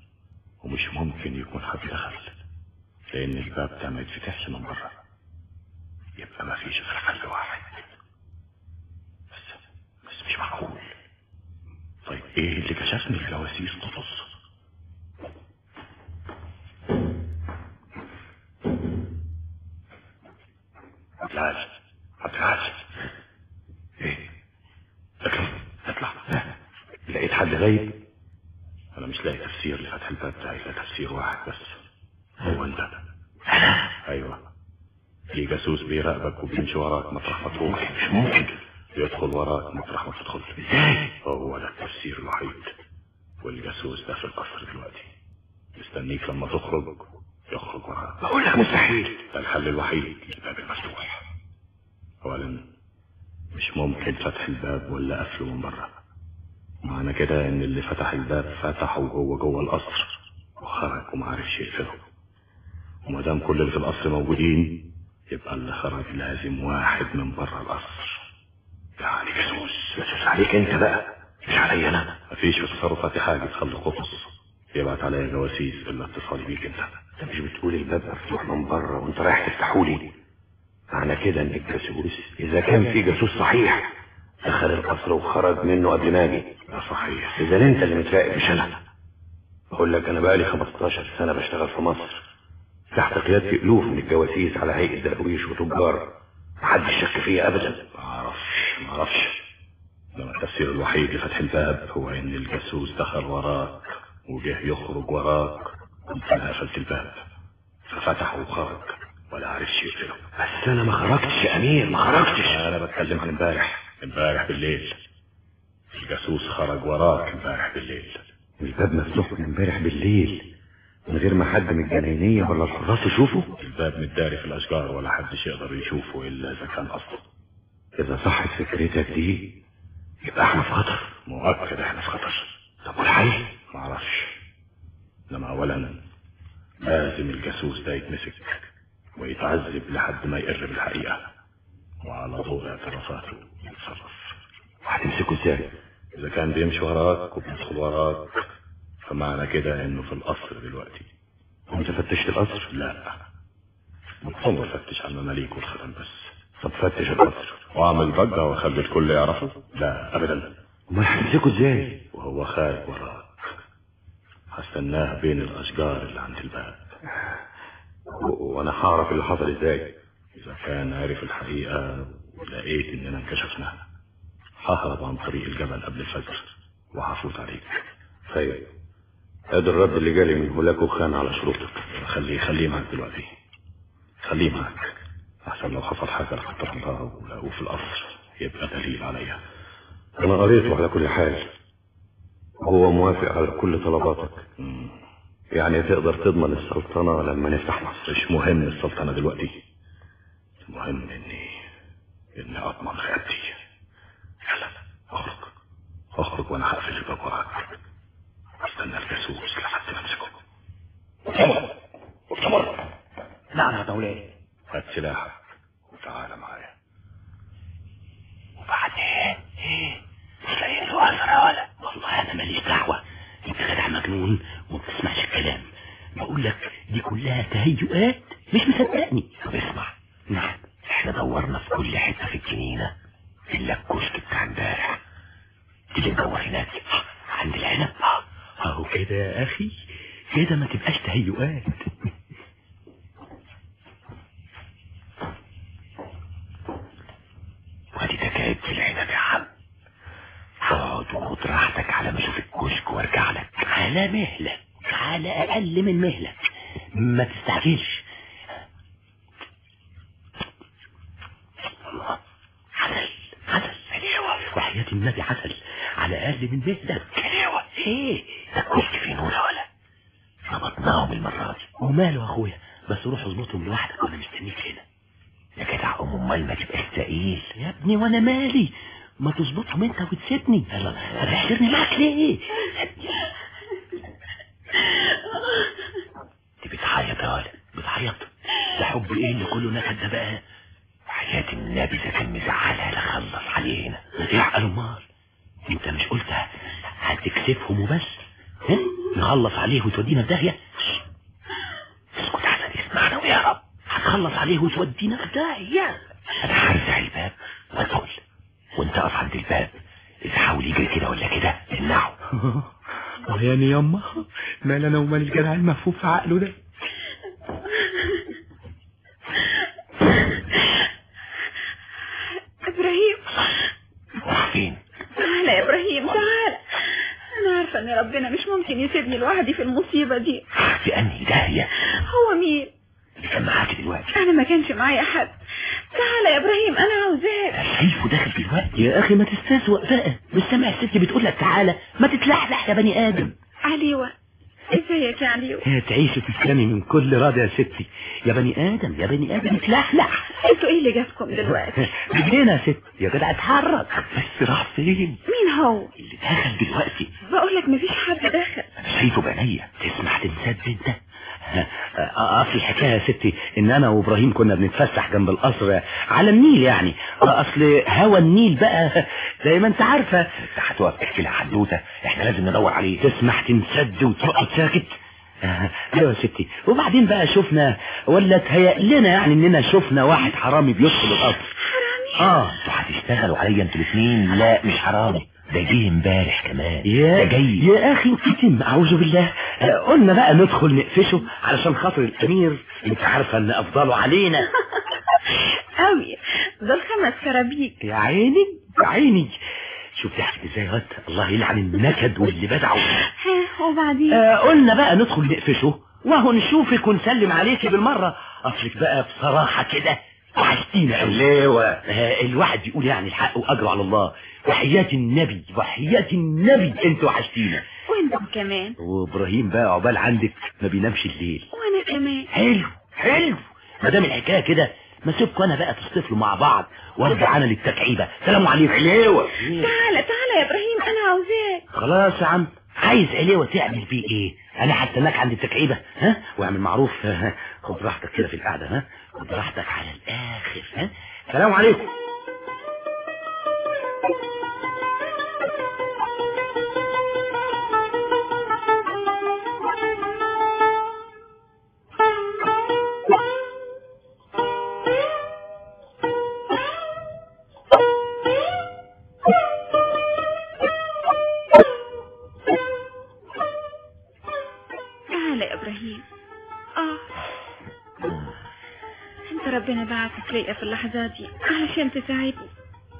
ومش ممكن يكون حد دخل لأن الباب ده ما يتفتحش من بره. يبقى مفيش غير حل واحد. بس مش معقول. طيب إيه اللي كشفني الجواسيس قطز عبدالعال عبدالعال إيه؟ اطلع اطلع لقيت حد غايب؟ أنا مش لاقي تفسير لفتح الباب ده الا تفسير واحد بس. هو إنت. أيوه. في جاسوس بيراقبك وبيمشي وراك مطرح ما تروح مش ممكن. يدخل وراك مطرح ما تدخل إزاي هو ده التفسير الوحيد والجاسوس ده في القصر دلوقتي. مستنيك لما تخرج. يخرج وراك بقول لك مستحيل. ده الحل الوحيد للباب المفتوح. اولا مش ممكن فتح الباب ولا قفله من بره. معنى كده إن اللي فتح الباب فتحه وهو جوه القصر. وخرج وما عرفش يقفله. وما دام كل اللي في القصر موجودين يبقى اللي خرج لازم واحد من بره القصر. يعني جاسوس جاسوس عليك أنت بقى. مش عليا أنا. مفيش في تصرفاتي حاجة تخلي قطز يبعت عليا جواسيس إلا اتصالي بيك أنت. أنت مش بتقول الباب مفتوح من بره وأنت رايح تفتحه لي معنى كده إن الجاسوس إذا كان في جاسوس صحيح. دخل القصر وخرج منه قبل ما أجي. ده صحيح. إذا أنت اللي متراقب مش أنا. بقول لك أنا بقالي 15 سنة بشتغل في مصر. تحت قيادة الوف من الجواسيس على هيئة درويش وتجار. محدش شك فيا ابدا. ما أعرفش لما التفسير الوحيد لفتح الباب هو إن الجاسوس دخل وراك وجه يخرج وراك أنا قفلت الباب ففتحه وخرج ولا عرفش يقفله بس أنا ما خرجتش يا أمير ما خرجتش. أنا بتكلم عن امبارح امبارح بالليل. الجاسوس خرج وراك امبارح بالليل. الباب مفتوح من امبارح بالليل. من غير ما حد من الجنينية ولا الحراس يشوفه؟ الباب متداري في الأشجار ولا حدش يقدر يشوفه إلا إذا كان قصده إذا صحت فكرتك دي يبقى إحنا في خطر. مؤكد إحنا في خطر. طب والحي؟ معرفش لما أولا لازم الجاسوس ده يتمسك ويتعذب لحد ما يقرب الحقيقة وعلى ضوء اعترافاته يتصرف. هتمسكه إزاي؟ إذا كان بيمشي وراك وبيدخل وراك. فمعنى كده إنه في القصر دلوقتي. أنت فتشت القصر؟ لا. مطلوب افتش على المماليك والخدم بس. طب فتش القصر. واعمل ضجة واخلي الكل يعرفه؟ لا ابدا. ما هتمسكه إزاي؟ وهو خارج وراك. هستناه بين الأشجار اللي عند الباب. وأنا هعرف اللي حصل إزاي. إذا كان عرف الحقيقة ولقيت إننا انكشفنا ههرب عن طريق الجبل قبل الفجر وهفوت عليك. خير ادي الرد اللي جالي من هولاكو خان على شروطك. خليه خليه معاك دلوقتي. خليه معاك أحسن لو حصل حاجة لا قدر الله ولقوه في القصر يبقى دليل عليا أنا قريته على كل حال. هو موافق على كل طلباتك. يعني تقدر تضمن السلطنة لما نفتح مصر. مش مهم السلطنة دلوقتي. المهم اني إني أضمن خيرتي يلا أخرج. أخرج وأنا هقفل الباب وراك أستنى الجاسوس لحد ما امسكه استمر استمر نعم يا مولاي هات سلاحك. وتعالى معايا. وبعدين؟ إيه مش لاقيين له اثر يا ولا والله أنا ماليش دعوة. أنت جدع مجنون وما بتسمعش الكلام. بقول لك دي كلها تهيؤات مش مصدقني. طب اسمع. نعم. إحنا دورنا في كل حتة في الجنينة. إلا الكشك بتاع امبارح. تيجي ندور هناك. عند العنب. أهو كده يا أخي. كده ما تبقاش تهيؤات؟ وأدي تكعب في العنب يا عم. اقعد وخد راحتك على ما أشوف الكشك وأرجع لك. على مهلك. على أقل من مهلك. ما تستعجلش. عسل. عسل. وحياة النبي عسل. على أقل من مهلك. إيه ده الكشك فيه نور ولا ظبطناهم المرة دي وماله يا أخويا؟ بس روح اظبطهم لوحدك وأنا مستنيك هنا. يا جدع أم أمال ما تبقاش تقيل يا ابني وأنا مالي؟ ما تظبطهم أنت وتسيبني. هتحشرني معاك ليه؟ انت بتعيط يا ولد. بتعيط؟ ده حب إيه اللي كله نكد ده بقى؟ حياة النبي ده كان مزعلها لخلص علينا يعقل أمال. انت مش قلت هتكسفهم وبس؟ نخلص عليه وتودينا في داهيه اسكت عشان يسمعنا ويا رب. هتخلص عليه وتودينا في داهيه أنا هرزع الباب وادخل وأنت اقف عند الباب إذا حاول يجري كده ولا كده امنعه وياني (laughs) يما مال أنا ومال الجدع المهفوف في عقله ده إبراهيم راح فين تعالى يا إبراهيم تعالى أنا عارفه ان ربنا مش ممكن يسيبني لوحدي في المصيبة دي. في انهي داهيه هو مين؟ اللي كان معاك دلوقتي. أنا ما كانش معايا حد تعالى يا إبراهيم أنا عاوزاك. شايفه داخل دلوقتي يا أخي ما تستسوق بقى. مش سامع الست بتقول لك تعالى. ما تتلحلح يا بني آدم. عليوة. ازيك يا عليوة هي تعيش وتسلمي من كل راضي يا ستي. يا بني آدم يا بني آدم اتلحلح. أنتوا إيه اللي جابكم دلوقتي؟ (laughs) رجلينا يا ست. يا جدع اتحرك. بس راح فين؟ مين هو؟ اللي دخل دلوقتي. بقول لك مفيش حد داخل أنا شايفه بعينيا تسمع تنسد انت (laughs) اصل الحكاية يا ستي إن أنا وإبراهيم كنا بنتفسح جنب القصر على النيل يعني. أصل هوا النيل بقى (laughs) زي ما أنت عارفة. انت هتقف تحكي لها حدوته إحنا لازم ندور عليه. تسمح تنسد وتقعد ساكت. (laughs) آه، أيوه يا ستي. وبعدين بقى شفنا ولا تهيأ لنا يعني إننا شفنا واحد حرامي بيدخل القصر. آه أنتوا هتشتغلوا عليا أنتوا الاثنين لا مش حرامي. ده جه امبارح كمان. يا- ده جاي. يا أخي انت أعوذ بالله. آه، قلنا بقى ندخل نقفشه علشان خاطر الأمير. أنت عارفة إن أفضله علينا. (laughs) قوي دول خمس كرابيك. يا عيني يا عيني. شوف ضحكت إزاي غد الله يلعن النكد واللي بدعوا ها وبعدين؟ آه قلنا بقى ندخل نقفشه وهو نشوفك ونسلم عليكي بالمرة. اصلك بقى بصراحة كده. وحشتينا آه الواحد يقول يعني الحق وأجره على الله. وحياة النبي وحياة النبي. أنت وحشتينا. وأنتم كمان. وإبراهيم بقى عقبال عندك ما بينامش الليل. وأنا كمان. حلو حلو. ما دام الحكاية كده ما سيبكوا أنا بقى تصطفلوا مع بعض وأرجع أنا للتكعيبة. سلام عليكم. حلوة تعالى تعالى يا إبراهيم أنا عاوزاك. خلاص يا عم. عايز عليوة تعمل فيه إيه؟ أنا هستناك عند التكعيبة ها؟ واعمل معروف؟ (laughs) خد راحتك كده في القعدة ها؟ خد راحتك على الآخر ها؟ سلام عليكم. ربنا بعتك ليا في اللحظات دي. علشان تساعدني.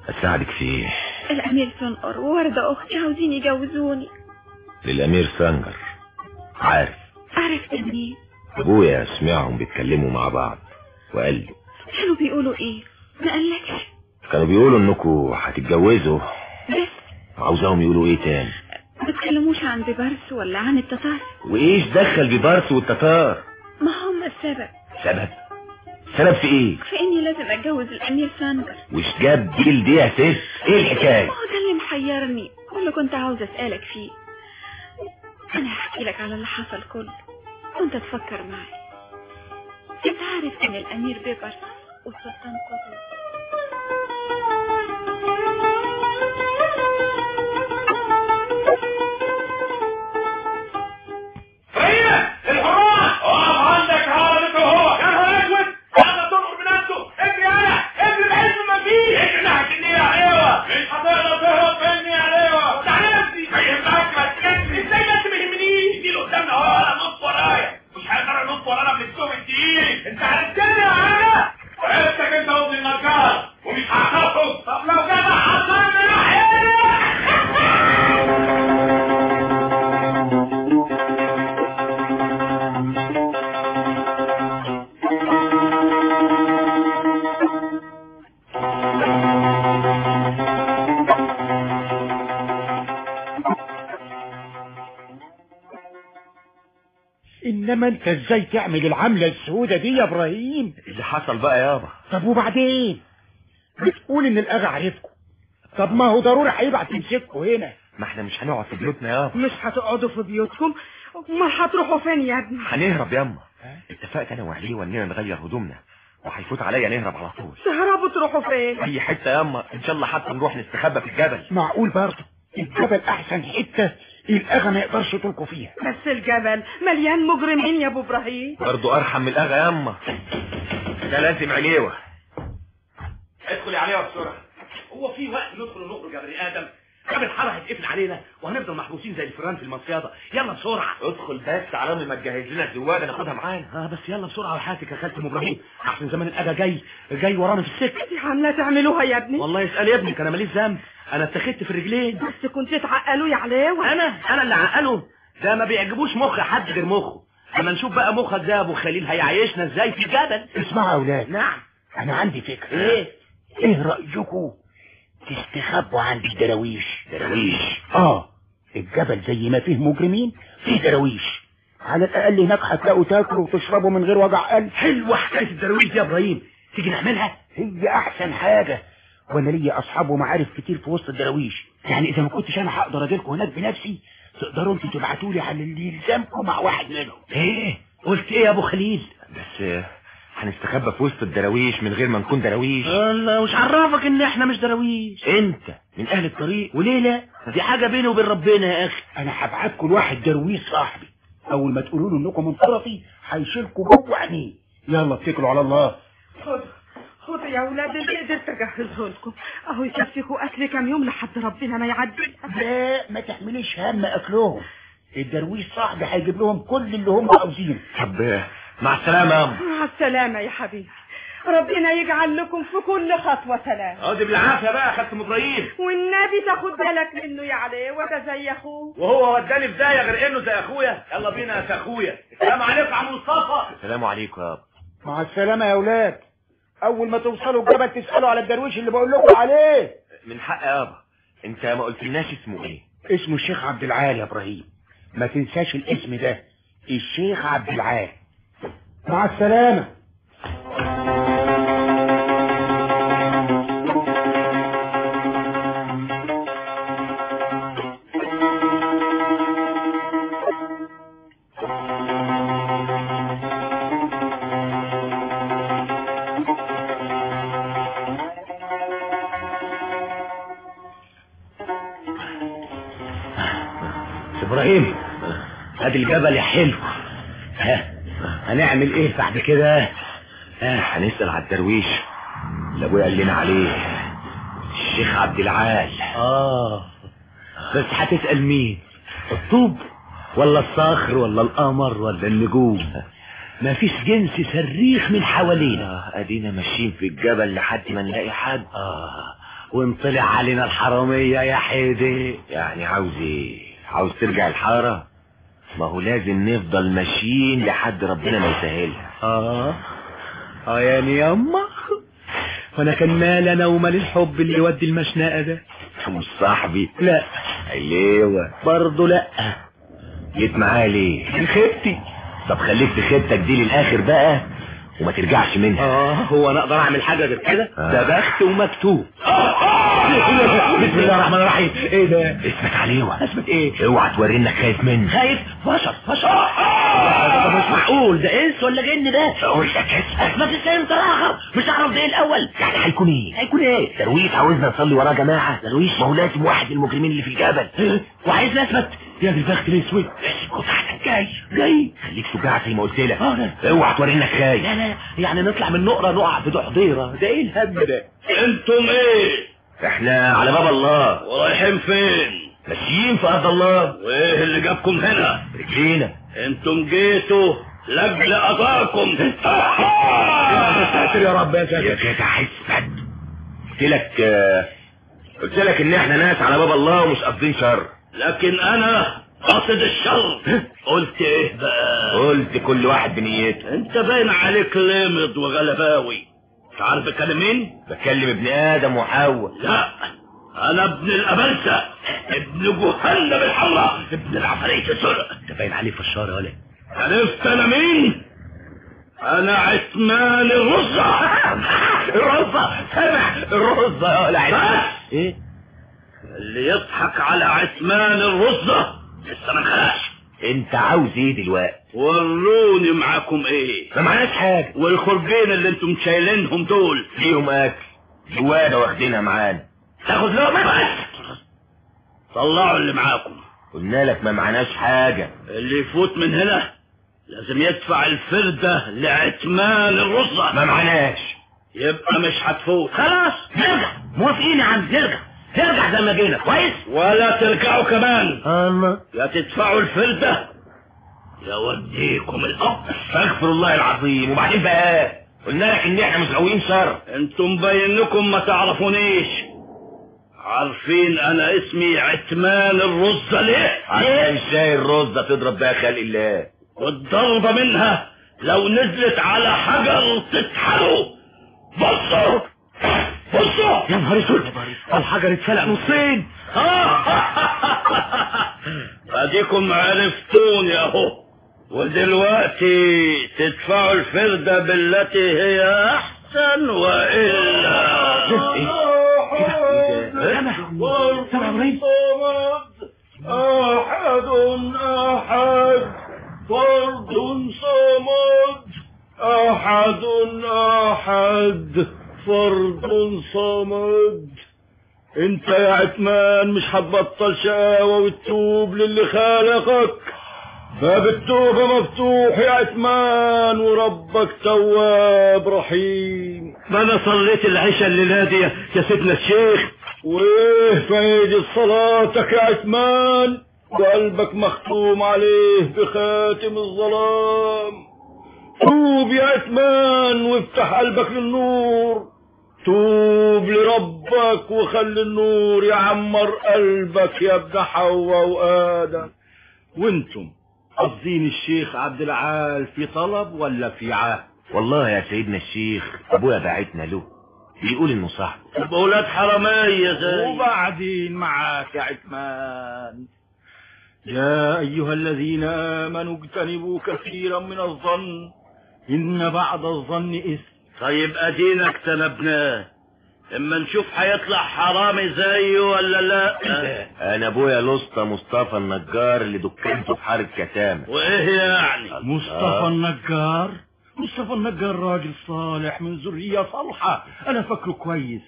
أساعدك في إيه؟ الأمير سنقر ووردة أختي عاوزين يجوزوني. للأمير سنجر عارف. عرفت منين؟ أبويا سمعهم بيتكلموا مع بعض وقال لي. كانوا بيقولوا إيه؟ ما قالكش. كانوا بيقولوا انكم هتتجوزوا. بس. وعاوزاهم يقولوا إيه تاني؟ ما تكلموش عن بيبرس ولا عن التتار؟ وإيش دخل ببارس والتتار؟ ما هم السبب. سبب. سبب في إيه؟ في إني لازم أتجوز الأمير سنجر. وإيش جاب دي لدي يا ست إيه الحكاية؟ ما هو ده اللي محيرني. واللي كنت عاوزة أسألك فيه. أنا هحكي لك على اللي حصل كله. وأنت تفكر معي أنت عارف إن الأمير بيبرس والسلطان قطز عليوه مش هتقدر تهرب مني يا عليوه تعالى نفسي ما ينفعش ما تجري إزاي بس ما يهمنيش دي اللي قدامنا. اهو أنا نص ورايا. مش هيقدر ينص ورانا من السوق التقيل أنت عرفتني يا عم عرفتك أنت وابن النجار ومش هخافه. طب لو جدع انت إزاي تعمل العملة السودة دي يا إبراهيم؟ اللي حصل بقى يابا. طب وبعدين؟ بتقول إن الاغا عرفكم. طب ما هو ضروري هيبعت يمسككوا هنا. ما إحنا مش هنقعد في بيوتنا يابا. مش هتقعدوا في بيوتكم؟ ما هتروحوا فين يا ابني؟ هنهرب ياما اتفقت أنا وعليه اننا نغير هدومنا. وهيفوت عليا نهرب على طول. تهربوا تروحوا فين؟ أي حتة ياما إن شاء الله حتى نروح نستخبى في الجبل. معقول برضه؟ الجبل أحسن حتة. الاغا ما يقدرش يطلقوا فيها. بس الجبل مليان مجرمين يا أبو إبراهيم. برضه أرحم من الأغا ياما ده لازم عليوة. ادخل يا عليوة بسرعة. هو في وقت ندخل ونخرج يا بني آدم؟ باب الحاره هيتقفل علينا وهنفضل محبوسين زي الفيران في المصياده يلا بسرعة. ادخل بس على ما تجهز لنا الزواجه ناخدها معانا. آه بس يلا بسرعة وحياتك يا خالتي أم إبراهيم. احسن زمان الأجا جاي جاي ورانا في السكة. دي عامله تعملوها يا ابني. والله اسأل يا ابنك أنا ماليش ذنب. أنا اتخذت في الرجلين. بس كنت تعقلوا يا علاوه أنا؟ أنا اللي عقله ده ما بيعجبوش مخ حد غير مخه. اما نشوف بقى مخك ده يا ابو خليل هيعيشنا إزاي في جبل. اسمعوا يا أولاد. نعم. أنا عندي فكرة. إيه؟ إيه رأيكم؟ تستخبوا عند الدراويش دراويش آه. الجبل زي ما فيه مجرمين فيه دراويش على الأقل هناك هتلاقوا تاكلوا وتشربوا من غير وجع قلب. حلوة حكاية الدرويش دي يا إبراهيم. تيجي نعملها؟ هي أحسن حاجة. وأنا ليا أصحاب ومعارف كتير في وسط الدراويش يعني إذا ما كنتش أنا هقدر أجيلكم هناك بنفسي تقدروا أنتوا تبعتوا لي على اللي يلزمكم مع واحد منهم. إيه؟ قلت إيه يا أبو خليل؟ بس هنستخبى في وسط الدراويش من غير ما نكون دراويش؟ الله وش عرفك إن إحنا مش دراويش. أنت من أهل الطريق وليه لا دي حاجة بيني وبين ربنا يا أخي. أنا هبعتكم لواحد درويش صاحبي. أول ما تقولوا له إنكم من طرفي هيشيلكوا جوه عينيه. يلا اتكلوا على الله. خد خد يا ولاد اللي قدرت أجهزه لكم. أهو يكفيكوا أكل كام يوم لحد ربنا ما يعدي. لا ما تحمليش هم أكلهم. الدرويش صاحبي هيجيب لهم كل اللي هم عاوزينه. طب مع السلامة. يا أم. مع السلامة يا حبيبي. ربنا يجعل لكم في كل خطوة سلام. آه دي بالعافية بقى يا ام إبراهيم. والنبي تاخد بالك منه يا عليه ده زي أخوه. وهو وداني في داهيه غير إنه زي أخويا. يلا بينا يا أخويا. السلام عليكم يا عم مصطفى. السلام عليكم يا مع السلامة يا أولاد. أول ما توصلوا الجبل تسألوا على الدرويش اللي بقول لكم عليه. من حق يابا انت ما قلتلناش اسمه إيه. اسمه الشيخ عبد العال يا إبراهيم. ما تنساش الاسم ده. الشيخ عبد العال. مع السلامة. إبراهيم ادي الجبل يا حلو هنعمل إيه بعد كده؟ ها هنسأل على الدرويش. اللي ابويا قال لنا عليه. الشيخ عبد العال. آه. بس هتسأل مين؟ الطوب ولا الصخر ولا القمر ولا النجوم؟ ما فيش جنس صريخ من حوالينا. آه، أدينا ماشيين في الجبل لحد ما نلاقي حد. آه وانطلع علينا الحرامية يا حيدي. يعني عاوز إيه؟ عاوز ترجع الحارة؟ ما هو لازم نفضل ماشيين لحد ربنا ما يسهلها. آه. آه يعني ياما وأنا كان مال أنا ومال الحب اللي يودي المشنقة ده. مش صاحبي. لا. أيوه. برضه لا. جيت معايا ليه؟ من خيبتي. طب خليك في خيبتك دي للآخر بقى وما ترجعش منها. آه هو أنا أقدر أعمل حاجة غير كده؟ آه. ده بخت ومكتوب. بسم الله الرحمن الرحيم. إيه ده؟ اثبت عليه اثبت إيه؟ اوعى توري انك خايف منه. خايف؟ بشر بشر. ده مش معقول؟ ده إنس ولا جن ده؟ أقول لك اثبت اثبت إزاي انت راغب مش هعرف ده إيه الأول؟ يعني هيكون إيه؟ هيكون إيه؟ درويش عاوزنا نصلي وراه جماعة. درويش ما هو لازم واحد من المجرمين اللي في الجبل. وعايز أثبت. يا دي البخت الاسود اسكت احسن جاي جاي. خليك شجاع زي ما قلت لك. آه ده اوعى توري انك خايف. لا لا يعني نطلع من نقرة نقع في ضحضيرة. ده إيه الهم ده؟ أنتم إيه؟ إحنا على باب الله. ورايحين فين؟ ماشيين في أرض الله. وايه اللي جابكم هنا؟ رجلينا أنتم جيتوا لاجل قضاكم يا يا رب يا يا ساتر جدع اثبت قلت لك قلت لك إن إحنا ناس على باب الله ومش قاصدين شر. لكن أنا قاصد الشر. قلت إيه بقى؟ قلت كل واحد بنيته. أنت باين عليك لامض وغلباوي. مش عارف بكلم مين؟ بكلم ابن آدم وحواء. لا أنا ابن الابلسة ابن جهنم الحمراء ابن العفاريت السرق ده باين عليه فشار يا ولد. عرفت أنا مين؟ أنا عثمان الرزة. (laughs) الرزة؟ سامع الرزة يا ولد. إيه؟ اللي يضحك على عثمان الرزة لسه ما انخلقش أنت عاوز إيه دلوقتي؟ وروني معاكم إيه؟ ما معناش حاجة والخرجين اللي أنتم شايلينهم دول. فيهم أكل. جوانا واخدينها معانا. تاخد لقمة بس؟ طلعوا اللي معاكم. قلنا لك ما معناش حاجة. اللي يفوت من هنا لازم يدفع الفردة لعثمان الرزة. ما معناش. يبقى مش هتفوت. خلاص نرجع. موافقين يا عم نرجع. نرجع زي ما جينا. كويس؟ ولا ترجعوا كمان. يا تدفعوا الفردة يا وديكم الأرض استغفر الله العظيم. وبعدين بقى قلنا لك إن إحنا مش غاويين شر أنتم باينكم ما تعرفونيش. عارفين أنا اسمي عثمان الرزة ليه؟ عشان شاي الرز ده تضرب بيها خلق الله؟ والضربة منها لو نزلت على حجر تتحرق بصوا. بصوا. يا نهار أسود. الحجر اتفلق نصين. (laughs) أديكم عرفتوني أهو. ودلوقتي تدفعوا الفردة بالتي هي أحسن وإلا. احد احد فرد صمد احد احد فرد صمد أنت يا عثمان مش هتبطل شقاوة وتتوب للي خالقك. باب التوبة مفتوح يا عثمان وربك تواب رحيم. ما أنا صليت العشاء الليلة دي يا سيدنا الشيخ؟ وايه فايدة صلاتك يا عثمان وقلبك مختوم عليه بخاتم الظلام. توب يا عثمان وافتح قلبك للنور. توب لربك وخلي النور يعمر قلبك يا ابن حواء وآدم. وأنتم قصدين الشيخ عبد العال في طلب ولا في عهد؟ والله يا سيدنا الشيخ أبويا بعتنا له. بيقول إنه صح بولاد حرامية زي. وبعدين معاك يا عثمان. يا أيها الذين آمنوا اجتنبوا كثيرا من الظن إن بعض الظن إثم. طيب أدينا اجتنبناه. اما نشوف هيطلع حرامي زيه ولا لا؟ (coughs) أنا ابويا الاسطى مصطفى النجار اللي دكانته في حارة كتامة. وإيه يعني؟ مصطفى النجار؟ مصطفى النجار راجل صالح من ذرية صالحة. أنا فاكره كويس.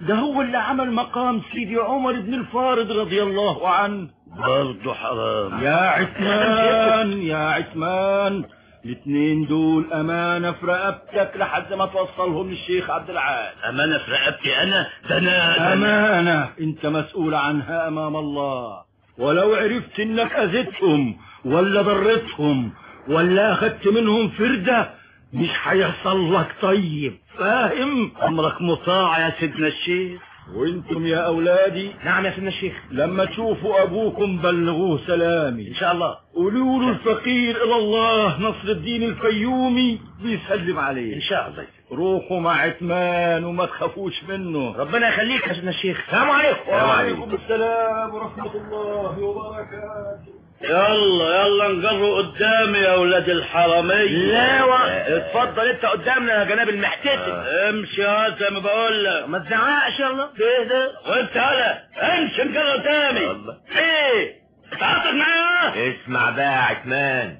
ده هو اللي عمل مقام سيدي عمر بن الفارض رضي الله عنه. برضه حرام. يا عثمان يا عثمان. الاثنين دول امانه في رقبتك لحد ما توصلهم للشيخ عبد العال. امانه في رقبتي أنا ده أنا. امانه أنت مسؤول عنها أمام الله. ولو عرفت إنك أذيتهم ولا ضرتهم ولا اخدت منهم فرده مش هيحصل لك طيب. فاهم؟ امرك مطاع يا سيدنا الشيخ. وأنتم يا أولادي نعم يا سيدنا الشيخ. لما تشوفوا أبوكم بلغوه سلامي. إن شاء الله. قولوا له الفقير إلى الله نصر الدين الفيومي بيسلم عليه. إن شاء الله. روحوا مع عثمان وما تخافوش منه. ربنا يخليك يا سيدنا الشيخ. السلام عليكم. وعليكم السلام ورحمة الله وبركاته. يلا يلا نجروا قدامي يا ولاد الحرامية. لا و... اتفضل انت قدامنا يا جناب المحتسب. امشي يا زي ما بقول لك. ما تزعقش يلا كده وانت هلا امشي نجروا قدامي. إيه تعاطف معايا. اسمع بقى يا عثمان.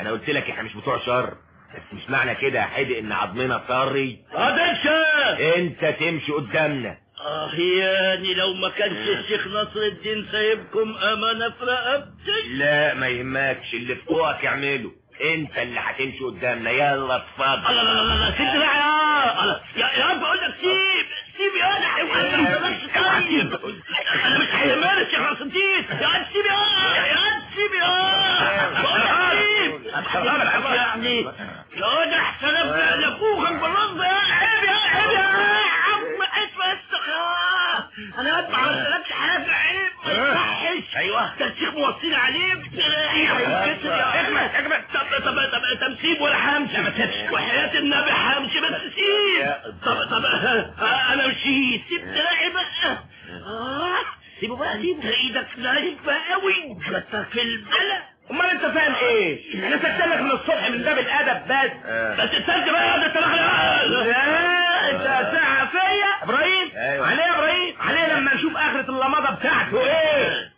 أنا قلت لك إحنا مش بتوع شر بس مش معنى كده يا حدق إن عضمنا طري. هتمشي انت تمشي قدامنا. آه يعني لو ما كانش الشيخ نصر الدين سايبكم أمانة في رقبتي لا ما يهمكش اللي في فوقك اعمله انت اللي هتمشي قدامنا. يلا اتفضل. لا لا لا لا سيب دراعي يا يا رب أقول لك سيب سيب يا أنا طيب أنا مش هيهمني الشيخ نصر الدين؟ يا عم سيب يا يا عم سيب يا بقول لك سيب. يعني يا واد احسن ابدا لفوخك بالرصد يا عيب يا عيب يا استخاف أنا ادفع على حاجة عيب ما يصحش أيوه. الشيخ موصيني عليه أجمل أجمل. طب طب طب طب سيب ولا همشي؟ ما تسيبش وحياة النبي همشي بس سيب طب طب أنا مشيت. سيب دراعي بقى. آه، سيبه بقى سيبه. إيدك نايفه قوي انت في البلد امال انت فاهم إيه؟ أنا سبت لك من الصبح من باب الادب بس. بس السد بقى ده انت لا انت ساعة فيا. إبراهيم. أيوة. عليه يا إبراهيم. عليه لما نشوف اخرة اللمضة بتاعته إيه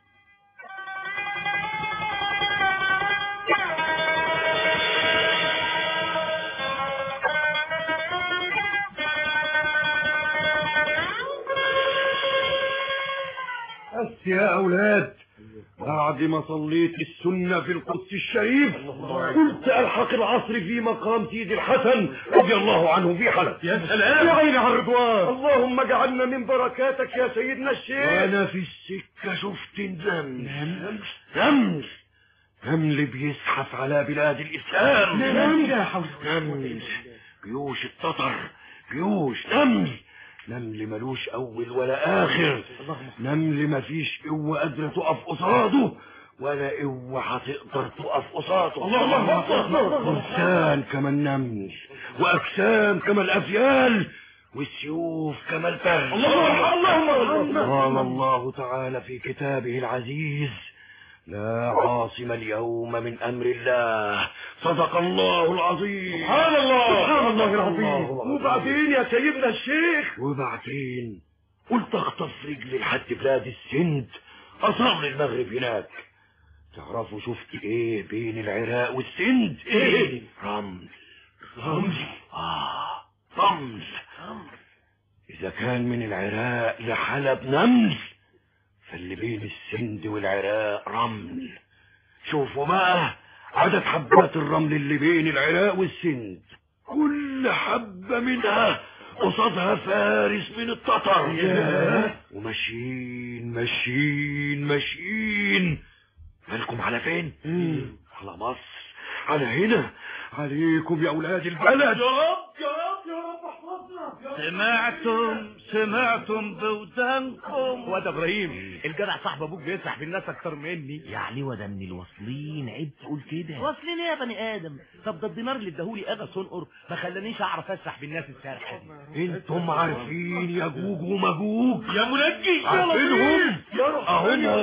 بس يا أولاد بعد ما صليت السنة في القدس الشريف قلت ألحق العصر في مقام سيدي الحسن رضي الله عنه في حلب. يا سلام! يا عيني على الرضوان! اللهم اجعلنا من بركاتك يا سيدنا الشيخ. وأنا في السكة شفت نمل نمل نمل بيزحف على بلاد الإسلام. نمل نمل جيوش التتر. جيوش نمل نمل ملوش أول ولا آخر. نمل مفيش قوة قادرة تقف قصاده ولا قوة هتقدر تقف قصاده. الله أكبر. إنسان كما النمل وأجسام كما الأفيال والسيوف كما الفرس الله اللهم قال الله تعالى في كتابه العزيز لا عاصم اليوم من أمر الله. صدق الله العظيم. سبحان الله. سبحان الله العظيم. وبعدين يا سيدنا الشيخ. وبعدين قلت اخطف رجلي لحد بلاد السند. اصل المغرب هناك. تعرفوا شفت إيه بين العراق والسند؟ إيه؟ رمل. رمل. آه. رمل. إذا كان من العراق لحلب نمل. فاللي بين السند والعراق رمل. شوفوا بقى عدد حبات الرمل اللي بين العراق والسند. كل حبة منها قصادها فارس من التتر. وماشيين ماشيين ماشيين. بالكم على فين؟ على مصر. على هنا. عليكم يا أولاد البلد. سمعتم سمعتم بودانكم. واد إبراهيم الجدع صاحب أبوك بيسرح بالناس أكتر مني. يعني وده من الواصلين عيب تقول كده. واصلين إيه يا بني آدم؟ طب ده الدينار اللي اداهولي أجا صنقر ما خلانيش أعرف أسرح بالناس السارحه دي. أنتم عارفين يا جوج ومجوج يا منجي. عارفينهم؟ يا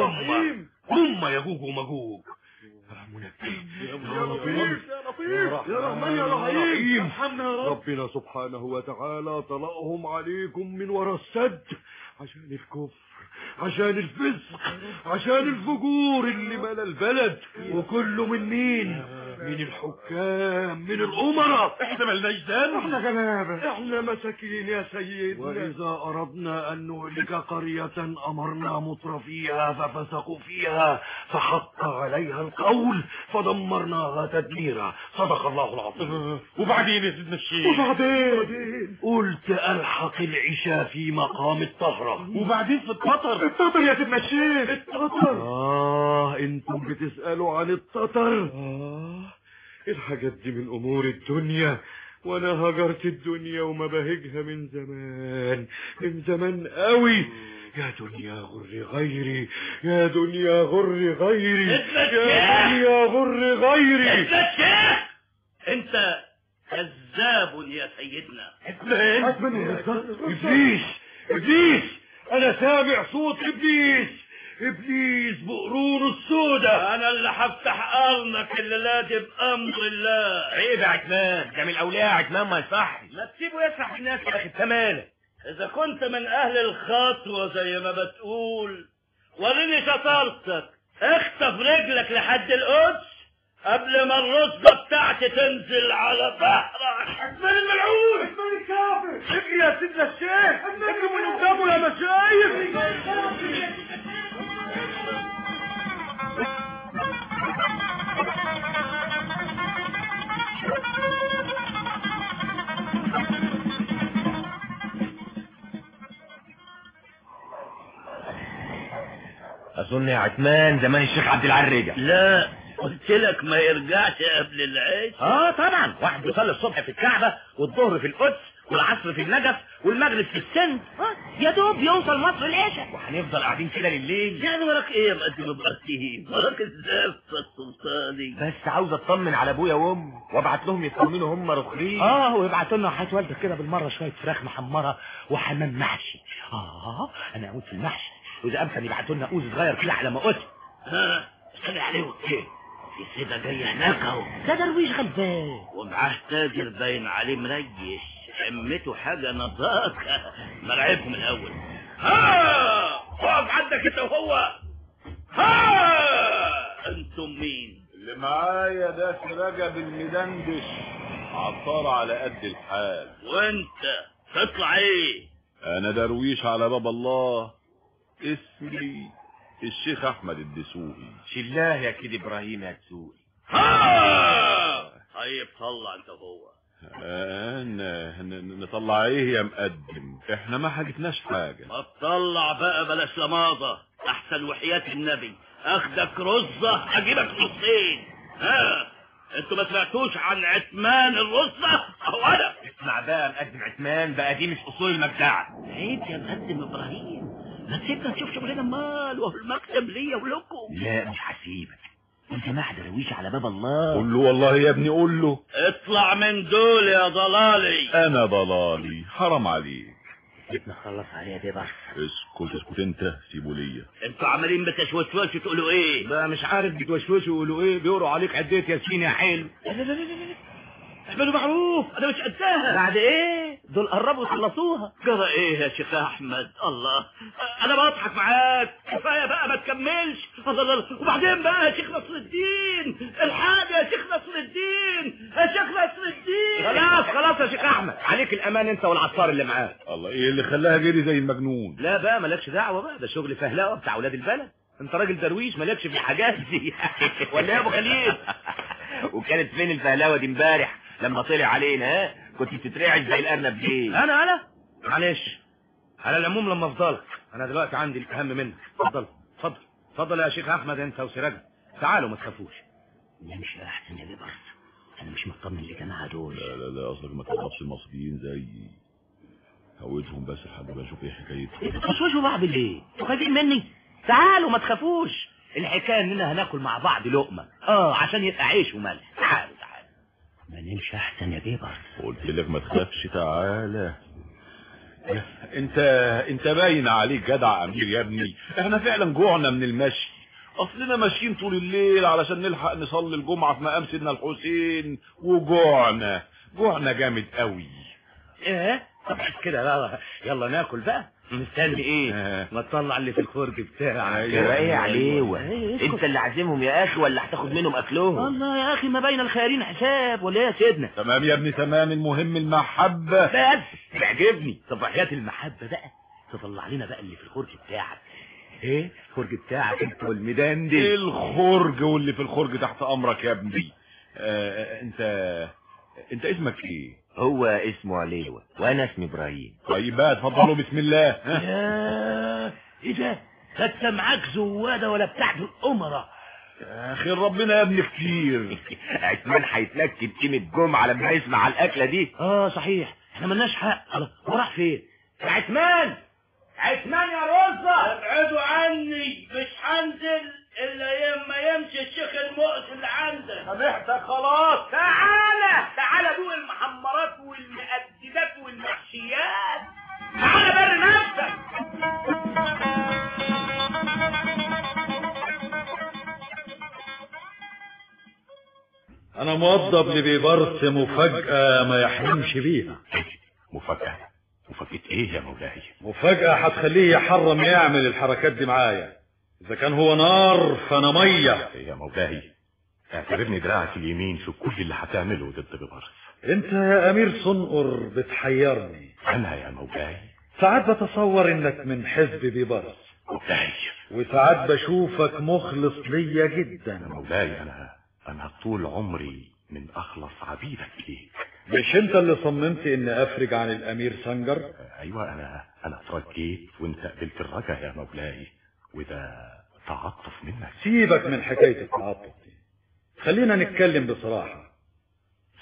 رحيم هم يا جوج ومجوج يا لطيف يا رحمن يا رحيم ارحمنا يا رب. ربنا سبحانه وتعالى طلقهم عليكم من ورا السد عشان الكفر عشان الفسق عشان الفجور اللي ملا البلد. وكله من مين؟ من الحكام من الأمراء. إحنا ملناش ذنب. إحنا غلابة إحنا مساكين يا سيدنا. وإذا أردنا أن نهلك قرية أمرنا مترفيها ففسقوا فيها فحق عليها القول فدمرناها تدميرا. صدق الله العظيم. (laughs) وبعدين يا سيدنا الشيخ. وبعدين؟ قلت ألحق العشاء في مقام الطهرة. وبعدين في القطر. القطر يا سيدنا الشيخ التتر آه إنتم بتسألوا عن التتر آه. الحاجات دي من أمور الدنيا وأنا هجرت الدنيا وما بهجها من زمان من زمان قوي. يا دنيا غر غيري يا دنيا غر غيري يا دنيا غر غيري. أنت كذاب يا سيدنا. إبليس! إبليس! أنا سامع صوت إبليس. إبليس بقرون السوداء. أنا اللي هفتح قرنك الليلة دي بامر الله. عيب يا عتمان ده من الاولياء يا عتمان ما يصحش. ما تسيبه يسرح الناس يا أخي انت مالك إذا كنت من أهل الخطوة زي ما بتقول وريني شطارتك. اخطف رجلك لحد القدس قبل ما الرتبة بتاعتي تنزل على ظهرك عثمان الملعون؟ عثمان الكافر اجري يا سيدنا الشيخ. اجري من قدامه يا مشايخ. أظن يا عتمان زمان الشيخ عبد العال رجع. لا. قلت لك ما يرجعش قبل العشاء. آه طبعا. واحد بيصلي الصبح في الكعبة والظهر في القدس والعصر في النجف والمغرب في السند. آه يا دوب يوصل مصر العشاء. وهنفضل قاعدين كده لليل. يعني وراك إيه يا مقدم إبراهيم وراك الزفه السلطاني. بس عاوز أطمن على أبويا وامي وابعت لهم يطمنوا هم رخرين آه ويبعتوا لنا حياة والدك كده بالمرة شوية فراخ محمرة وحمام محشي. آه أنا أموت في المحشي. وإذا أمكن يبعتوا لنا أوز صغير كده على ما قلت. ها استنى عليه إيه؟ في سيدة جاية هناك أهو. ده درويش غلبان ومعاه تاجر باين عليه مريش. همته حاجة نضاكة مرعبهم الأول. ها! اقف عندك أنت وهو. ها! أنتم مين؟ اللي معايا ده رجب المدندش عطار على قد الحال. وأنت تطلع إيه؟ أنا درويش على باب الله. اسمي الشيخ أحمد الدسوقي. شلاه يا كده إبراهيم يا تسوقي ها! طيب طلع أنت آه، ن- نطلع إيه يا مقدم؟ إحنا ما حاجتناش حاجة. ما تطلع بقى بلاش لماضة أحسن وحياة النبي. أخدك رزة أجيبك نصين ها؟ أنتوا ما سمعتوش عن عتمان الرزة؟ أو أنا؟ اسمع بقى مقدم عثمان بقى دي مش أصول المجدعة. عيب يا مقدم إبراهيم. ما تسيبنا نشوف شغلنا مال وهو المكتب ليا ولكم. لا مش هسيبك. انت مع درويش على باب الله. قول له والله يا ابني قول له. اطلع من دول يا ضلالي. أنا ضلالي. حرام عليك. نخلص عليها دي بس اسكت اسكت انت. سيبه ليا. أنتوا عمالين بتشوشوشوا تقولوا إيه؟ بقى مش عارف بتوشوشوا ويقولوا إيه؟ بيقروا عليك عديت ياسين يا حلو لا لا لا لا لا. اعملوا معروف أنا مش قدها بعد إيه؟ دول قربوا يخلصوها. جرى إيه يا شيخ أحمد؟ الله. أنا بضحك معاك. كفاية بقى ما تكملش. الله الله الله. وبعدين بقى يا شيخ نصر الدين. الحاجة يا شيخ نصر الدين. يا شيخ نصر الدين. خلاص خلاص يا شيخ أحمد. عليك الأمان أنت والعطار اللي معاك. الله إيه اللي خلاها جري زي المجنون؟ لا بقى مالكش دعوة بقى. ده شغل فهلاوه بتاع ولاد البلد. أنت راجل درويش مالكش في الحاجات دي. (laughs) ولا إيه يا أبو خليل؟ (laughs) وكانت فين الفهلاوه دي امبارح؟ لما طلع علينا ها كنت بتترعش زي الأرنب ليه أنا أنا؟ معلش. على العموم لما افضلك أنا دلوقتي عندي الأهم منك اتفضل اتفضل اتفضل يا شيخ أحمد أنت وسراج. تعالوا ما تخافوش. لا مش أحسن يا بيبرس أنا مش مطمن للجماعه دول لا لا لا أصلك ما تغضبش المصريين زيي. هودهم بس لحد ما أشوف إيه حكايتهم بتوشوشوا بعض ليه؟ أنتوا خايفين مني. تعالوا ما تخافوش. الحكاية إننا هناكل مع بعض لقمة. آه عشان يبقى عيش وملح. تعالوا. ما نمشي احسن يا بيبرس قلت لك ما تخافش تعالى. انت انت باين عليك جدع أمير يا ابني. إحنا فعلا جوعنا من المشي. أصلنا ماشيين طول الليل علشان نلحق نصلي الجمعة في مقام سيدنا الحسين وجوعنا. جوعنا جامد قوي. إيه؟ طب كده يلا يلا ناكل بقى. مستني. إيه؟ ما تطلع اللي في الخرج بتاعك. يا إيه اسكت. أنت اللي عازمهم يا أخي ولا هتاخد منهم أكلهم؟ والله يا أخي ما بين الخيارين حساب. ولا إيه يا سيدنا؟ تمام يا ابني تمام. المهم المحبة. بس. بيعجبني طب وحياة المحبة بقى. تطلع لنا بقى اللي في الخرج بتاعك. إيه؟ الخرج بتاعك أنت والميدان دي. الخرج واللي في الخرج تحت أمرك يا ابني؟ آه أنت أنت اسمك إيه؟ هو اسمه عليوة وأنا اسمي إبراهيم. طيب بقى اتفضلوا بسم الله. ها؟ يا إيه ده خدت معاك زوادة ولا بتاعت الأمرة يا أخي ربنا يا ابني كتير. (laughs) عثمان هيتلكد قيمة جمعة لما يسمع الأكلة دي. آه صحيح. إحنا ملناش حق. هو راح فين؟ يا عثمان. عثمان يا رزة. ابعدوا عني. مش هنزل. إلا يما يمشي الشيخ المؤس اللي عندك سامحتك خلاص. تعالى تعالى دوق المحمرات والمقددات والمحشيات. تعالى بر نفسك. أنا موظف لبيبرس مفاجأة ما يحلمش بيها. مفاجأة؟ مفاجأة إيه يا مولاي؟ مفاجأة هتخليه يحرم يعمل الحركات دي معايا. إذا كان هو نار فأنا مية. يا مولاي اعتبرني دراعك اليمين في كل اللي هتعمله ضد بيبرس أنت يا أمير صنقر بتحيرني. أنا يا مولاي. ساعات بتصور إنك من حزب بيبرس مولاي. وساعات بشوفك مخلص ليا جدا. مولاي أنا أنا طول عمري من أخلص عبيدك إليك. مش أنت اللي صممت ان أفرج عن الأمير سنجر؟ أيوه أنا أنا أترجيت وأنت قبلت الرجا يا مولاي. وده تعاطف منك. سيبك من حكاية التعاطف دي. خلينا نتكلم بصراحة.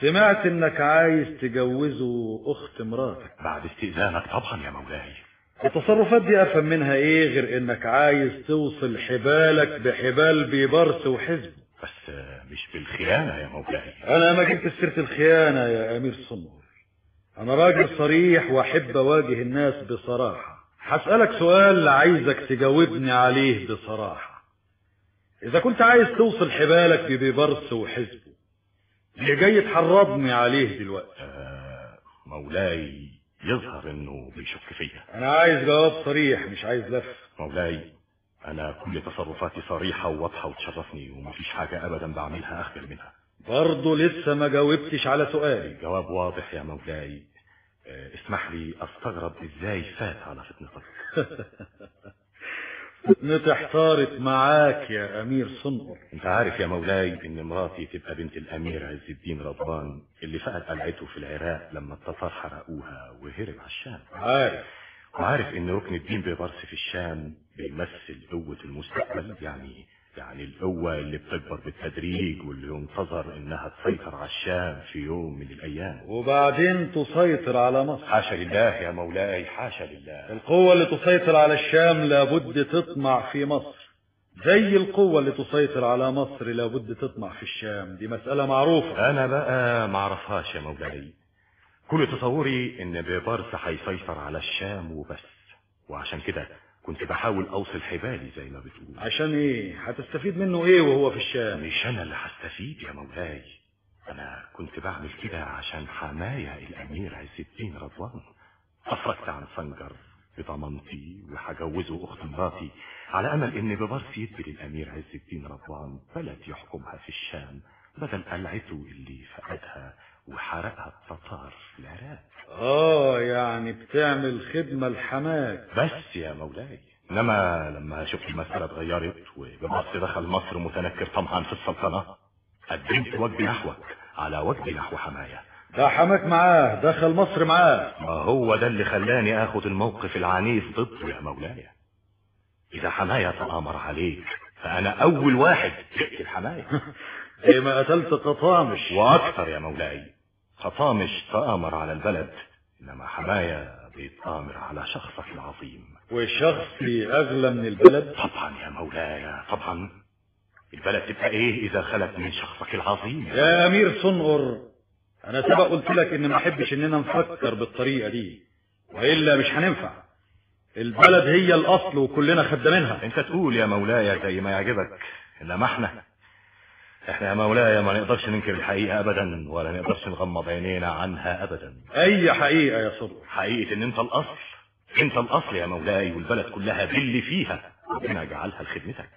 سمعت إنك عايز تجوزه أخت مراتك. بعد استئذانك طبعا يا مولاي. التصرفات دي أفهم منها إيه غير إنك عايز توصل حبالك بحبال بيبرس وحزبه بس مش بالخيانة يا مولاي. أنا ما جبت سيرة الخيانة يا أمير صنور أنا راجل صريح وأحب أواجه الناس بصراحة. هسألك سؤال عايزك تجاوبني عليه بصراحة. إذا كنت عايز توصل حبالك ببيبرس وحزبه ليه جاي تحرضني عليه دلوقتي. آه مولاي يظهر إنه بيشك فيا. أنا عايز جواب صريح مش عايز لف. مولاي أنا كل تصرفاتي صريحة وواضحة وتشرفني ومفيش حاجة ابدا بعملها أخجل منها. برضه لسه ما جاوبتش على سؤالي. الجواب واضح يا مولاي. اسمح لي أستغرب إزاي فات على فتنتك. (laughs) فتنتي احتارت معاك يا أمير صنقر أنت عارف يا مولاي إن مراتي تبقى بنت الأمير عز الدين رضوان اللي فقد قلعته في العراق لما التتار حرقوها وهرب على الشام. عارف. وعارف إن ركن الدين بيبرس في الشام بيمثل قوة المستقبل يعني يعني القوة اللي بتكبر بالتدريج واللي ينتظر إنها تسيطر على الشام في يوم من الأيام. وبعدين تسيطر على مصر. حاشا لله يا مولاي حاشا لله. القوة اللي تسيطر على الشام لابد تطمع في مصر. زي القوة اللي تسيطر على مصر لابد تطمع في الشام. دي مسألة معروفة. أنا بقى معرفهاش يا مولاي. كل تصوري إن بيبرس هيسيطر على الشام وبس. وعشان كده كنت بحاول أوصل حبالي زي ما بتقول. عشان إيه؟ هتستفيد منه إيه وهو في الشام مش أنا اللي هستفيد يا مولاي. أنا كنت بعمل كده عشان حماية الأمير عز الدين رضوان. افرجت عن سنجر بضمانتي وهجوزه أخت مراتي على أمل إن ببرس يدي للأمير عز الدين رضوان بلد يحكمها في الشام بدل قلعته اللي فقدها وحرقها التتار في العراق. آه يعني بتعمل خدمة لحماك بس يا مولاي إنما لما شفت المسألة اتغيرت وببرس دخل مصر متنكر طمعا في السلطنة قدمت وجبي نحوك على وجبي نحو حماية. ده حماك معاه دخل مصر معاه. ما هو ده اللي خلاني اخد الموقف العنيف ضده يا مولاي. إذا حماية تآمر عليك فأنا أول واحد تقتل حماية زي (laughs) ما قتلت قطامش. وأكثر يا مولاي. قطامش تآمر على البلد إنما حماية بيتآمر على شخصك العظيم. وشخصي أغلى من البلد؟ طبعا يا مولاي طبعا. البلد تبقى إيه إذا خلت من شخصك العظيم؟ يا أمير صنقر أنا سبق قلت لك إن ما أحبش إننا نفكر بالطريقة دي وإلا مش هننفع. البلد هي الأصل وكلنا خدامينها أنت تقول يا مولاي زي ما يعجبك إنما إحنا إحنا يا مولاي ما نقدرش ننكر الحقيقة ابدا ولا نقدرش نغمض عينينا عنها ابدا. أي حقيقة يا صبر حقيقة إن أنت الأصل أنت الأصل يا مولاي والبلد كلها باللي فيها. ربنا جعلها لخدمتك.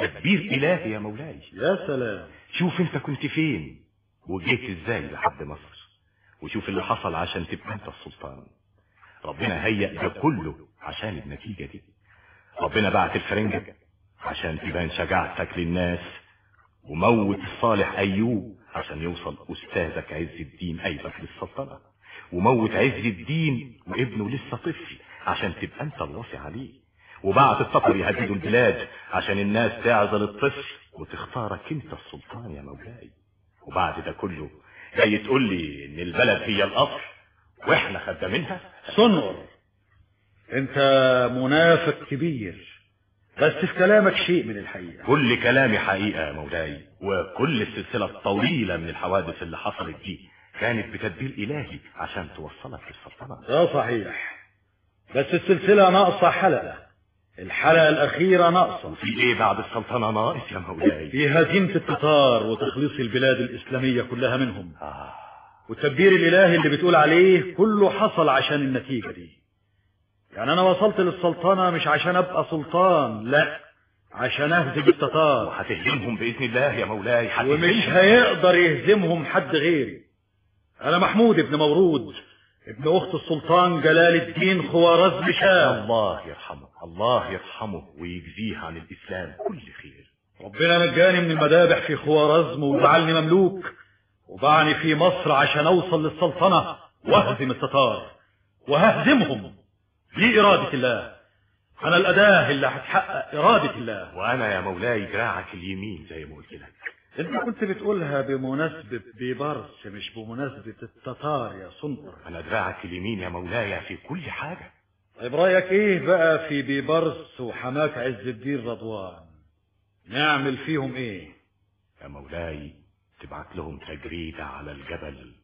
تدبير إلهي يا مولاي. يا سلام. شوف أنت كنت فين وجيت إزاي لحد مصر. وشوف اللي حصل عشان تبقى أنت السلطان. ربنا هيأ ده كله عشان النتيجة دي. ربنا بعت الفرنجة عشان تبان شجاعتك للناس. وموت الصالح أيوب عشان يوصل أستاذك عز الدين ايبك للسلطنة وموت عز الدين وابنه لسه طفل عشان تبقى أنت الوصي عليه. وبعت التتر يهددوا البلاد عشان الناس تعزل الطفل وتختارك أنت السلطان يا مولاي. وبعد ده كله جاي تقول لي إن البلد هي الاصل وإحنا خدامينها صنور أنت منافق كبير. بس في كلامك شيء من الحقيقة. كل كلامي حقيقة يا مولاي وكل السلسلة الطويلة من الحوادث اللي حصلت دي كانت بتدبير إلهي عشان توصلك للسلطنة. ده صحيح. بس السلسلة ناقصة حلقة. الحلقة الأخيرة ناقصة. في إيه بعد السلطنة ناقص يا مولاي؟ في هزيمة التتار وتخليص البلاد الإسلامية كلها منهم. آه. والتدبير الإلهي اللي بتقول عليه كله حصل عشان النتيجة دي. يعني أنا وصلت للسلطنة مش عشان أبقى سلطان لا عشان أهزم التتار وهتهزمهم بإذن الله يا مولاي هتهزمهم. ومش هيقدر يهزمهم حد غيري. أنا محمود ابن مورود ابن أخت السلطان جلال الدين خوارزم شاه. الله يرحمه الله يرحمه ويجزيه عن الإسلام كل خير. ربنا نجاني من المذابح في خوارزم وجعلني مملوك وبعتني في مصر عشان أوصل للسلطنة وأهزم التتار. وههزمهم. دي إرادة الله. أنا الأداة اللي هتحقق إرادة الله. وأنا يا مولاي دراعك اليمين زي ما قلت لك. أنت كنت بتقولها بمناسبة بيبرس مش بمناسبة التتار يا صنقر أنا دراعك اليمين يا مولاي في كل حاجة. طيب رأيك إيه بقى في بيبرس وحماك عز الدين رضوان؟ نعمل فيهم إيه؟ يا مولاي تبعت لهم تجريدة على الجبل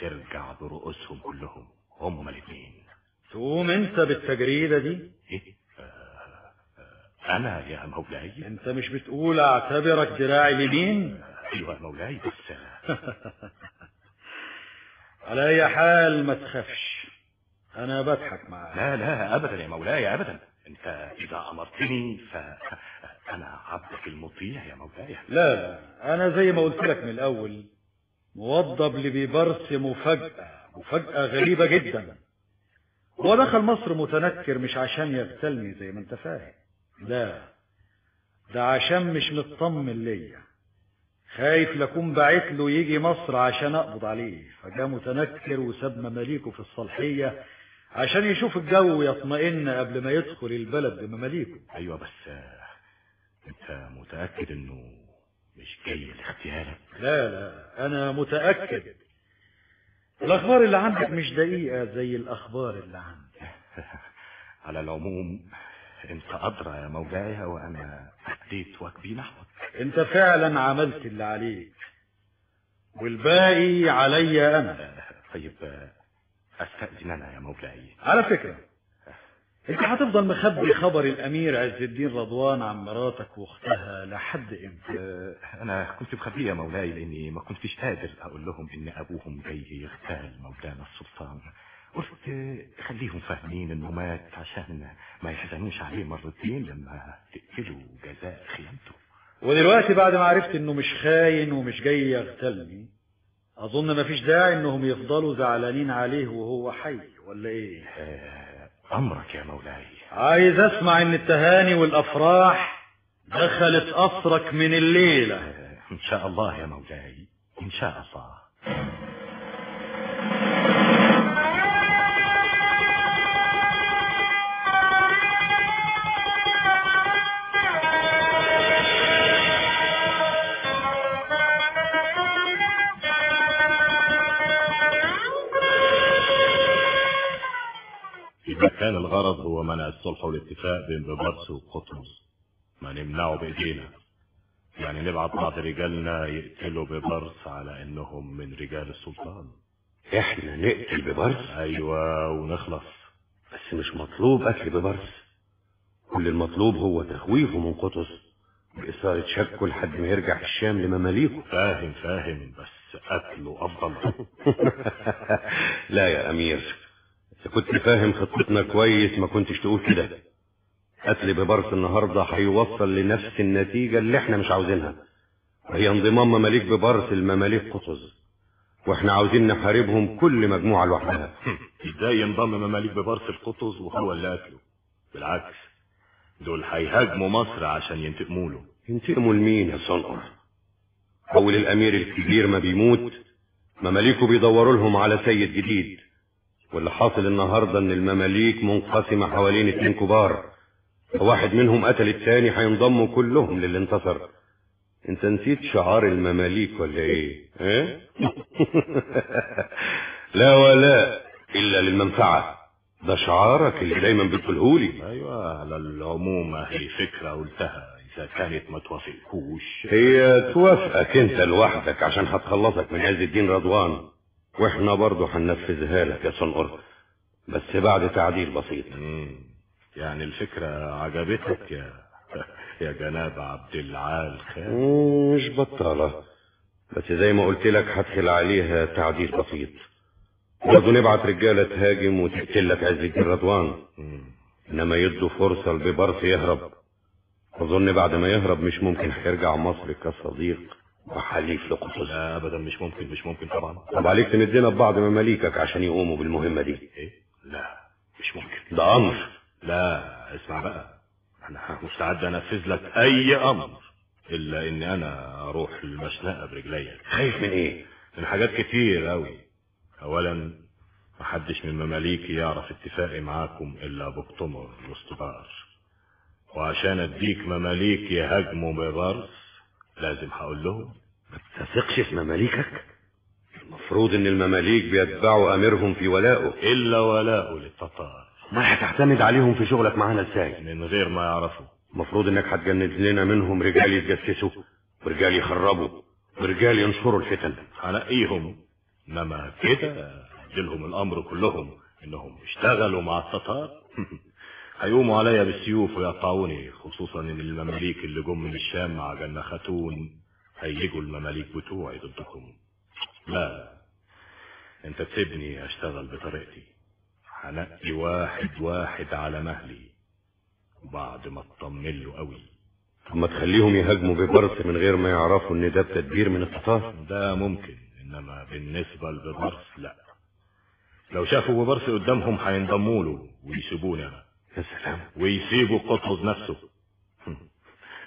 ترجع برؤوسهم كلهم. هم الاثنين تقوم انت بالتجريدة دي. إيه آه، آه، أنا يا مولاي. انت مش بتقول اعتبرك دراعي اليمين أيوه يا مولاي بس (laughs) على أي حال ما تخافش. أنا بضحك معاك لا لا ابدا يا مولاي ابدا. أنت إذا أمرتني فانا عبدك المطيع يا مولاي. لا لا أنا زي ما قلت لك من الأول موضب لبيبرس مفاجأة مفاجأة غريبة جدا. هو دخل مصر متنكر مش عشان يغتالني زي ما انت فاهم. لا ده عشان مش مطمن ليا. خايف لكون بعت له يجي مصر عشان أقبض عليه. فجاء متنكر وساب مماليكه في الصالحية عشان يشوف الجو يطمئن قبل ما يدخل البلد بمماليكه. أيوه بس أنت متأكد إنه مش جاي لاغتيالك لا لا أنا متأكد. الأخبار اللي عندك مش دقيقة زي الأخبار اللي عندي (laughs) على العموم أنت أدرى يا مولاي وأنا أديت واجبي نحوك. أنت فعلا عملت اللي عليك والباقي عليا أنا (laughs) طيب أستأذن أنا يا مولاي على فكرة انت هتفضل مخبي خبر الأمير عز الدين رضوان عن مراتك وأختها لحد إمتى؟ آه، أنا كنت مخبية يا مولاي لأني ما كنتش قادر أقول لهم إن أبوهم جاي يغتال مولانا السلطان. قلت آه، خليهم فاهمين إنه مات عشان ما يحزنوش عليه مرتين لما تقتلوا جزاء خيانته. ودلوقتي بعد ما عرفت إنه مش خاين ومش جاي يغتالني أظن مفيش داعي إنهم يفضلوا زعلانين عليه وهو حي ولا إيه؟ أمرك يا مولاي. عايز أسمع إن التهاني والأفراح دخلت قصرك من الليلة. إن شاء الله يا مولاي. إن شاء الله. إذا كان الغرض هو منع الصلح والاتفاق بين ببرس وقطرس ما نمنعه بإيدينا. يعني نبعت بعض رجالنا يقتلوا ببرس على إنهم من رجال السلطان. إحنا نقتل ببرس أيوة ونخلص. بس مش مطلوب قتل ببرس كل المطلوب هو تخويفه من قطز بإثارة شكه لحد ما يرجع الشام لمماليكه. فاهم فاهم بس قتله أفضل. (laughs) لا يا أمير. إذا كنت فاهم خطتنا كويس ما كنتش تقول كده. قتل ببرس النهارده هيوصل لنفس النتيجة اللي إحنا مش عاوزينها. وهي انضمام مماليك ببرس لمماليك قطز وإحنا عاوزين نحاربهم كل مجموعة لوحدها. إزاي ينضم مماليك ببرس القطز وهو اللي قتله؟ بالعكس. دول هيهاجموا مصر عشان ينتقموا له. ينتقموا لمين يا صنقر أول الأمير الكبير ما بيموت مماليكه بيدوروا لهم على سيد جديد. واللي حاصل النهارده إن المماليك منقسمة حوالين اتنين كبار واحد منهم قتل التاني هينضموا كلهم للي انتصر. انت نسيت شعار المماليك ولا إيه؟ آه؟ (laughs) لا ولا إلا للمنفعة. ده شعارك اللي دايما بتقولهولي. أيوه على العموم هي فكرة قلتها إذا كانت ما توافقكوش. هي توافقك أنت لوحدك عشان هتخلصك من عز الدين رضوان. وإحنا برضه هننفذها لك يا صنقر بس بعد تعديل بسيط. يعني الفكرة عجبتك يا (laughs) يا جناب عبد العال خان؟ مش بطالة. بس زي ما قلت لك هدخل عليها تعديل بسيط. برضه نبعت رجالة تهاجم وتقتل لك عز الدين رضوان. إنما يدوا فرصة لببرس يهرب. أظن بعد ما يهرب مش ممكن هيرجع مصر كصديق. وحليف لقطز لا ابدا مش ممكن مش ممكن طبعا. طب عليك تمدنا ببعض مماليكك عشان يقوموا بالمهمة دي. إيه؟ لا مش ممكن. ده أمر. لا اسمع بقى. أنا مستعد أنفذ لك أي أمر إلا إني أنا أروح المشنقة برجليا خايف من إيه؟ من حاجات كتير قوي اولا محدش من مماليكي يعرف اتفاقي معاكم إلا بكتمر واستبار وعشان أديك مماليك يهاجموا ببرس لازم هقول لهم ما تثقش في مماليكك؟ المفروض إن المماليك بيتبعوا اميرهم في ولائه إلا ولاؤه للتتار. ما هتعتمد عليهم في شغلك معانا إزاي؟ من غير ما يعرفوا. المفروض إنك هتجند لنا منهم رجال يتجسسوا ورجال يخربوا ورجال ينشروا الفتن. هنقيهم إنما كده اديلهم الأمر كلهم إنهم اشتغلوا مع التتار. (laughs) هيقوموا عليا بالسيوف ويقطعوني خصوصا إن المماليك اللي جم من الشام مع جنة خاتون. هيجوا المماليك بتوعي ضدكم. لا انت تسيبني اشتغل بطريقتي. هنقي واحد واحد على مهلي وبعد ما اطمن له قوي. طب ما تخليهم يهاجموا ببرس من غير ما يعرفوا إن ده بتدبير من التتار ده ممكن إنما بالنسبة لببرس لا. لو شافوا ببرس قدامهم هينضموا له ويسيبوني أنا. يا سلام. ويسيبوا قطز نفسه.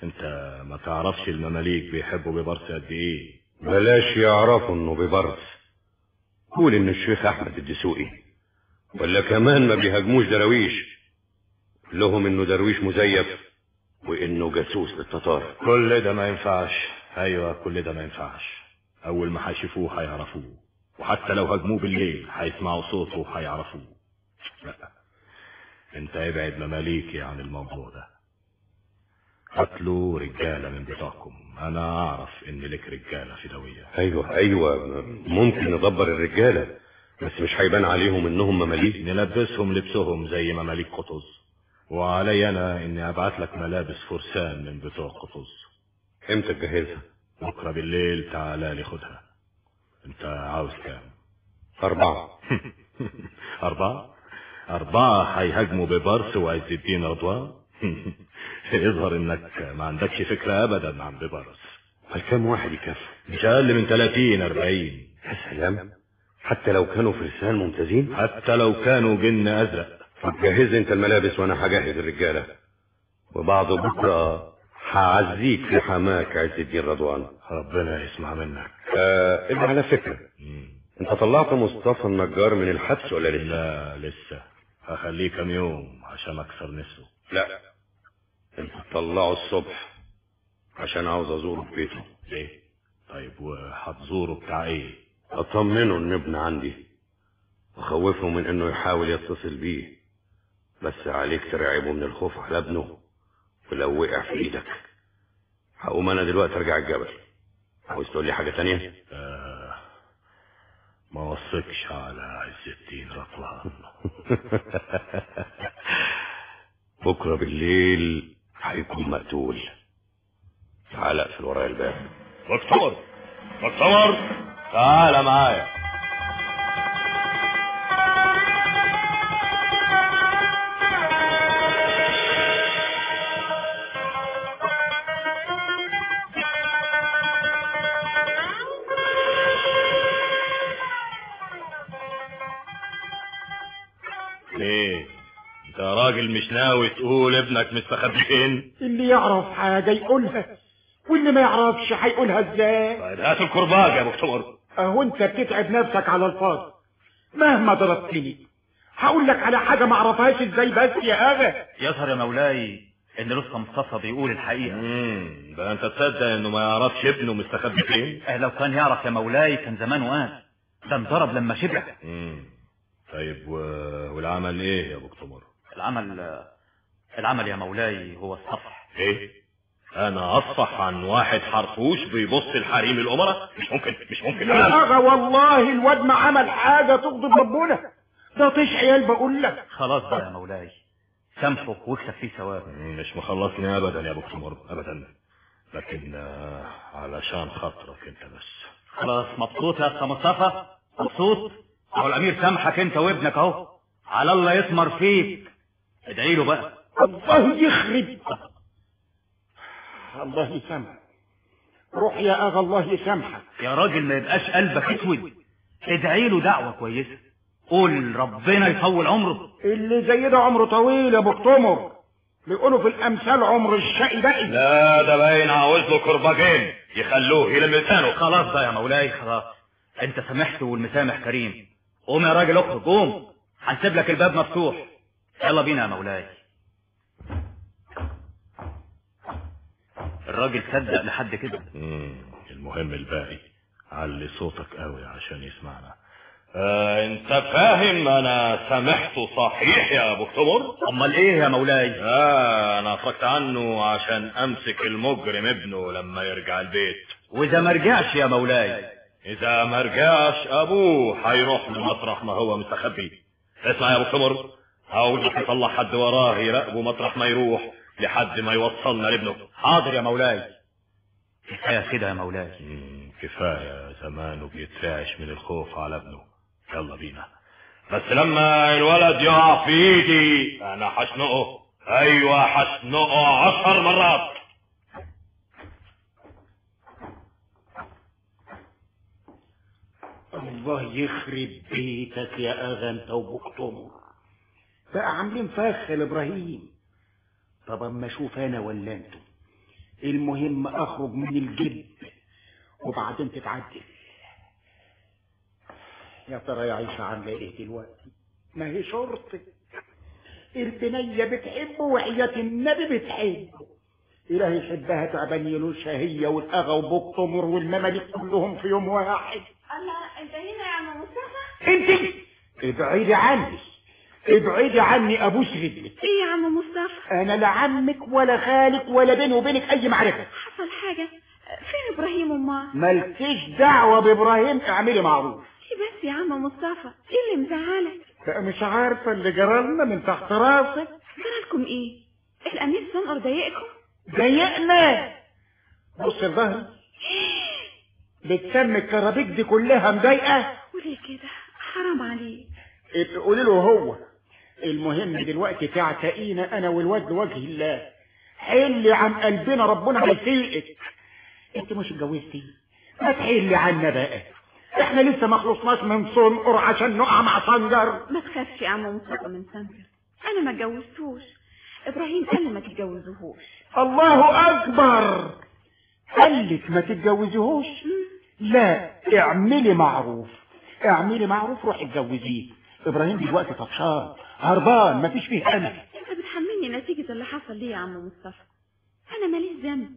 انت ما تعرفش المماليك بيحبوا ببرس قد إيه؟ بلاش يعرفوا إنه ببرس. قول إن الشيخ أحمد الدسوقي. ولا كمان ما بيهاجموش دراويش قول لهم إنه درويش مزيف وإنه جاسوس للتتار. كل ده ما ينفعش. أيوه كل ده ما ينفعش. أول ما هيشوفوه هيعرفوه. وحتى لو هاجموه بالليل هيسمعوا صوته وهيعرفوه. لا. انت ابعد مماليكي عن الموضوع ده. قتلوا رجاله من بتوعكم أنا أعرف إن لك رجالة فدوية. أيوه أيوه. ممكن ندبر الرجالة بس مش هيبان عليهم إنهم مماليك. نلبسهم لبسهم زي مماليك قطز. وعلي أنا إني ابعت لك ملابس فرسان من بتوع قطز. إمتى تجهزها؟ بكرة بالليل تعالى لي خدها. أنت عاوز كام؟ أربعة. (laughs) أربعة؟ أربعة هيهاجموا ببرس وعز الدين رضوان؟ (laughs) (laughs) يظهر انك ما عندكش فكرة ابدا عن ببرس هل كام واحد يكفي؟ مش أقل من 30 40 يا سلام. حتى لو كانوا فرسان ممتازين؟ حتى لو كانوا جن أزرق. طب جهز انت الملابس وأنا هجهز الرجالة. وبعد بكرة هعزيك في حماك عز الدين رضوان. ربنا يسمع منك. آه على فكرة. انت طلعت مصطفى النجار من الحبس ولا لسه؟ لا لسه. هخليه كام يوم عشان أكسر نفسه. لا. انت تطلعه الصبح عشان عاوز ازوره في بيته ليه؟ طيب وهتزوره بتاع إيه؟ اطمنه إن ابن عندي. واخوفه من إنه يحاول يتصل بيه. بس عليك ترعبه من الخوف على ابنه. ولو وقع في إيدك. هقوم أنا دلوقتي أرجع الجبل. عاوز تقول لي حاجة تانية؟ آه ما وثقش على عز الدين رضوان بكرة بالليل هيكون مقتول. تعال اقفل ورايا الباب. مكتمر مكتمر تعال معايا. مش ناوي تقول ابنك مستخبي فين اللي يعرف حاجة يقولها واللي ما يعرفش هيقولها إزاي؟ طيب هات الكرباج يا ابو اكتوبر أهو أنت بتتعب نفسك على الفاضي. مهما ضربتني هقول لك على حاجة ما أعرفهاش إزاي بس يا أغا. يظهر يا مولاي إن لسه مصطفى بيقول الحقيقة. امم ده أنت تصدق إنه ما يعرفش ابنه مستخبي فين (laughs) أه لو كان يعرف يا مولاي كان زمانه قال ده انضرب لما شبع. امم طيب و... والعمل إيه يا ابو اكتوبر العمل العمل يا مولاي هو الصفح إيه؟ أنا أصفح عن واحد حرفوش بيبص الحريم الأمراء؟ مش ممكن مش ممكن. يا اغا والله الواد ما عمل حاجة تغضب ربنا. ده طيش عيال بقول لك. خلاص بقى يا مولاي سامحه واكسب فيه ثواب مش مخلصني ابدا يا أبو اكتوبر ابدا. لكن آه، علشان خاطرك أنت بس. خلاص مبسوط يا اخ مصطفى؟ مبسوط؟ اهو الأمير سامحك أنت وابنك أهو. على الله يثمر فيك. ادعي له بقى. الله يخرب. الله يسامحك. روح يا أغا الله يسامحك. يا راجل ما يبقاش قلبك أسود. ادعي له دعوة كويسة. قول ربنا يطول عمره. اللي زي ده عمره طويل يا أبو اكتمر بيقولوا في الأمثال عمر الشقي باقي لا ده باين عاوز له كرباجين يخلوه يلم لسانه. خلاص بقى يا مولاي خلاص. انت سامحت والمسامح كريم. قوم يا راجل اخرج قوم. هنسيب لك الباب مفتوح. يلا بينا يا مولاي. الراجل صدق لحد كده. المهم الباقي علي صوتك قوي عشان يسمعنا. آه انت فاهم أنا سامحته صحيح يا أبو اكتوبر أمال إيه يا مولاي؟ آه أنا فرجت عنه عشان أمسك المجرم ابنه لما يرجع البيت. وإذا ما رجعش يا مولاي. إذا ما رجعش أبوه هيروح لمطرح ما هو مستخبي اسمع يا أبو اكتوبر هقول لك تطلع حد وراه يراقبه مطرح ما يروح لحد ما يوصلنا لابنه. حاضر يا مولاي. كفاية كده يا مولاي. كفاية زمانه بيترعش من الخوف على ابنه. يلا بينا. بس لما الولد يقع في إيدي أنا هشنقه أيوه هشنقه عشر مرات. الله يخرب بيتك يا اغا أنت اكتمر بقى عاملين فخ لإبراهيم. طب أما أشوف أنا ولا أنتوا؟ المهم أخرج من الجب وبعدين تتعدل يا ترى يا عيشة عاملة إيه دلوقتي؟ ما هي شرطة البنية بتحبه وحياة النبي بتحبه. إلهي يحبها تعبان ينوشها هي والأغا وبوك طمر والمماليك كلهم في يوم واحد. الله أنت هنا يا عم مصطفى أنت؟ ابعدي عني. ابعدي عني ابوس رجلك إيه يا عم مصطفى؟ أنا لا عمك ولا خالك ولا بيني وبينك أي معرفة. حصل حاجة. فين إبراهيم امال مالكيش دعوة بإبراهيم اعملي معروف. إيه بس يا عم مصطفى إيه اللي مزعلك؟ مش عارفة اللي جرالنا من تحت راسك. جرالكم إيه؟ الأمير سنقر ضايقكم؟ ضايقنا. بص الظهر (gasps) بتسمي الكرابيك دي كلها مضايقة؟ وليه كده؟ حرام عليك. قولي له هو. المهم دلوقتي تعتقينا أنا والواد لوجه الله. حلي عن قلبنا ربنا هيسيئك. انت مش اتجوزتي؟ ما تحلي عنا بقى. إحنا لسه ما خلصناش من صنقر عشان نقع مع صنجر ما تخافش يا عم مصطفى من سنتر أنا ما اتجوزتوش. إبراهيم قال لي ما تتجوزوهوش. الله أكبر! قالك ما تتجوزيهوش لا اعملي معروف. اعملي معروف روحي اتجوزيه. إبراهيم دلوقتي طفشان. هربان مفيش فيه امل انت بتحملني نتيجة اللي حصل ليه يا عم مصطفى. أنا ماليش ذنب.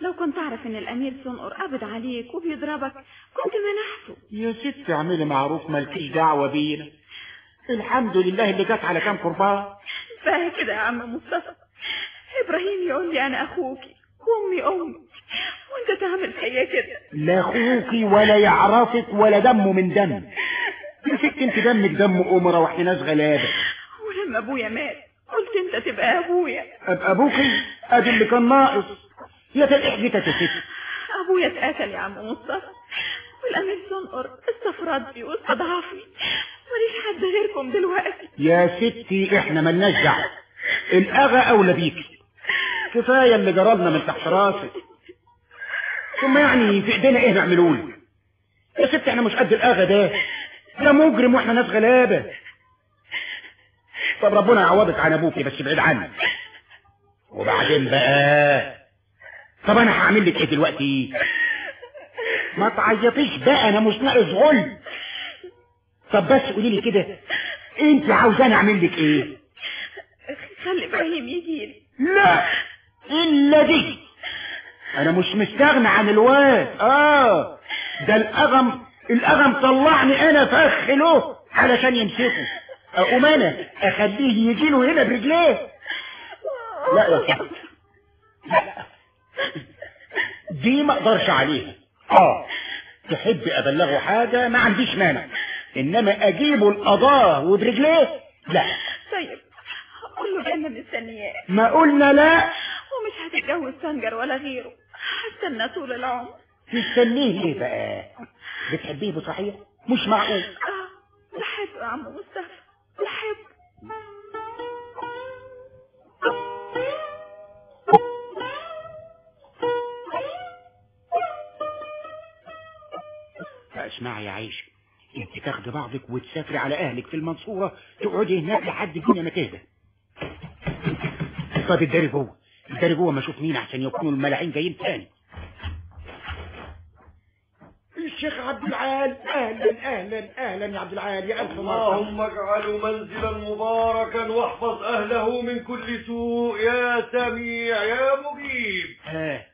لو كنت أعرف إن الأمير سنقر قبض عليك وبيضربك كنت منحته. يا ست اعملي معروف مالكيش دعوة بينا. الحمد لله اللي جت على كام قربان. فاهم كده يا عم مصطفى. إبراهيم يقول لي أنا أخوكي وأمي أمي. وأنت تعمل فيا كده. لا أخوكي ولا يعرفك ولا دمه من دم. يا ست أنت دمك دم امرا وإحنا ناس غلابة. ولما أبويا مات. قلت أنت تبقى أبويا. أبقى ابوكي أدي اللي كان ناقص. يا تلحجتك يا ست؟ أبويا اتقتل يا عم مصطفى والأمير سنقر استفردني واستضعفني ماليش حد غيركم دلوقتي. يا ستي إحنا ملناش دعوة. الأغا أولى بيكي كفاية اللي جرالنا من تحت راسك. ثم يعني في إيدينا إيه نعملوه يا ست إحنا مش قد الأغا ده. ده مجرم وإحنا ناس غلابة. طب ربنا يعوضك عن ابوكي بس بعيد عنك وبعدين بقى طب أنا هعمل لك إيه دلوقتي؟ ما تعيطيش بقى أنا مش ناقص غل. طب بس قولي لي كده أنت عاوزاني أعمل لك إيه؟ خلي إبراهيم يجي لي لا إلا دي. أنا مش مستغنى عن الواد. آه ده الأغم الأغم طلعني أنا فخ له علشان يمسكه. اقوم أنا اخليه يجي له هنا برجليه. لا يا صاحبي لا دي ما أقدرش عليها. آه. تحب أبلغه حاجة؟ ما عنديش مانع. إنما اجيبه القضاه وبرجليه؟ لا. طيب قول له أنا مستنياه ما قلنا لا. ومش هتتجوز سنجر ولا غيره. هستنى طول العمر. تستنيه ليه بقى؟ بتحبيه بصحيح؟ مش معقول. آه بحبه يا عم مصطفى بحبه فاسمعي يا عيش انت تاخدي بعضك وتسافري على اهلك في المنصورة تقعدي هناك لحد الدنيا ما تهدى. طب الداري جوه الداري جوه ما أشوف مين عشان يكونوا الملاعين جايين تاني. الشيخ عبد العال. أهلا أهلا أهلا يا عبد العال يا ألف اللهم اجعله منزلا مباركا واحفظ أهله من كل سوء. يا سميع يا مجيب. ها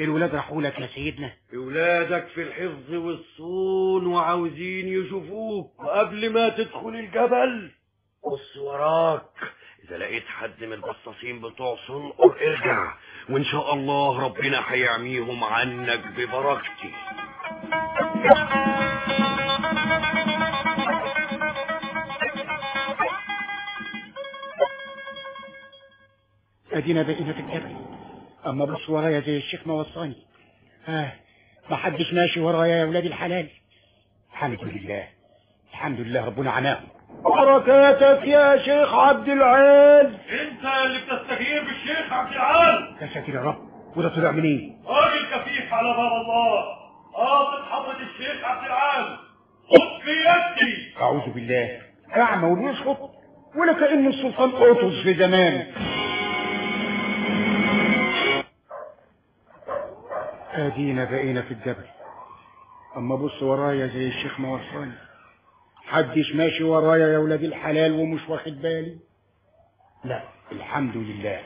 الولاد راحوا لك يا سيدنا. اولادك في الحفظ والصون وعاوزين يشوفوك. وقبل ما تدخل الجبل بص وراك. إذا لقيت حد من البصاصين بتوع صنقر ارجع. وإن شاء الله ربنا هيعميهم عنك ببركتي. أدينا بقينا في الجبل أما بص ورايا زي الشيخ ما وصاني. ها ما حدش ماشي ورايا يا ولاد الحلال. الحمد لله. الحمد لله ربنا عناهم بركاتك يا شيخ عبد العال انت اللي بتستجير بالشيخ عبد العال يا ساتر يا رب. وده طلع منين؟ راجل كفيف على باب الله. قاصد حضرة الشيخ عبد العال. خد يدي. أعوذ بالله. اعمى وبيسقط ولا السلطان قطز في زمان. آدينا بقينا في الجبل. أما بص ورايا زي الشيخ ما وصاني حدش ماشي ورايا يا ولاد الحلال ومش واخد بالي؟ لا الحمد لله.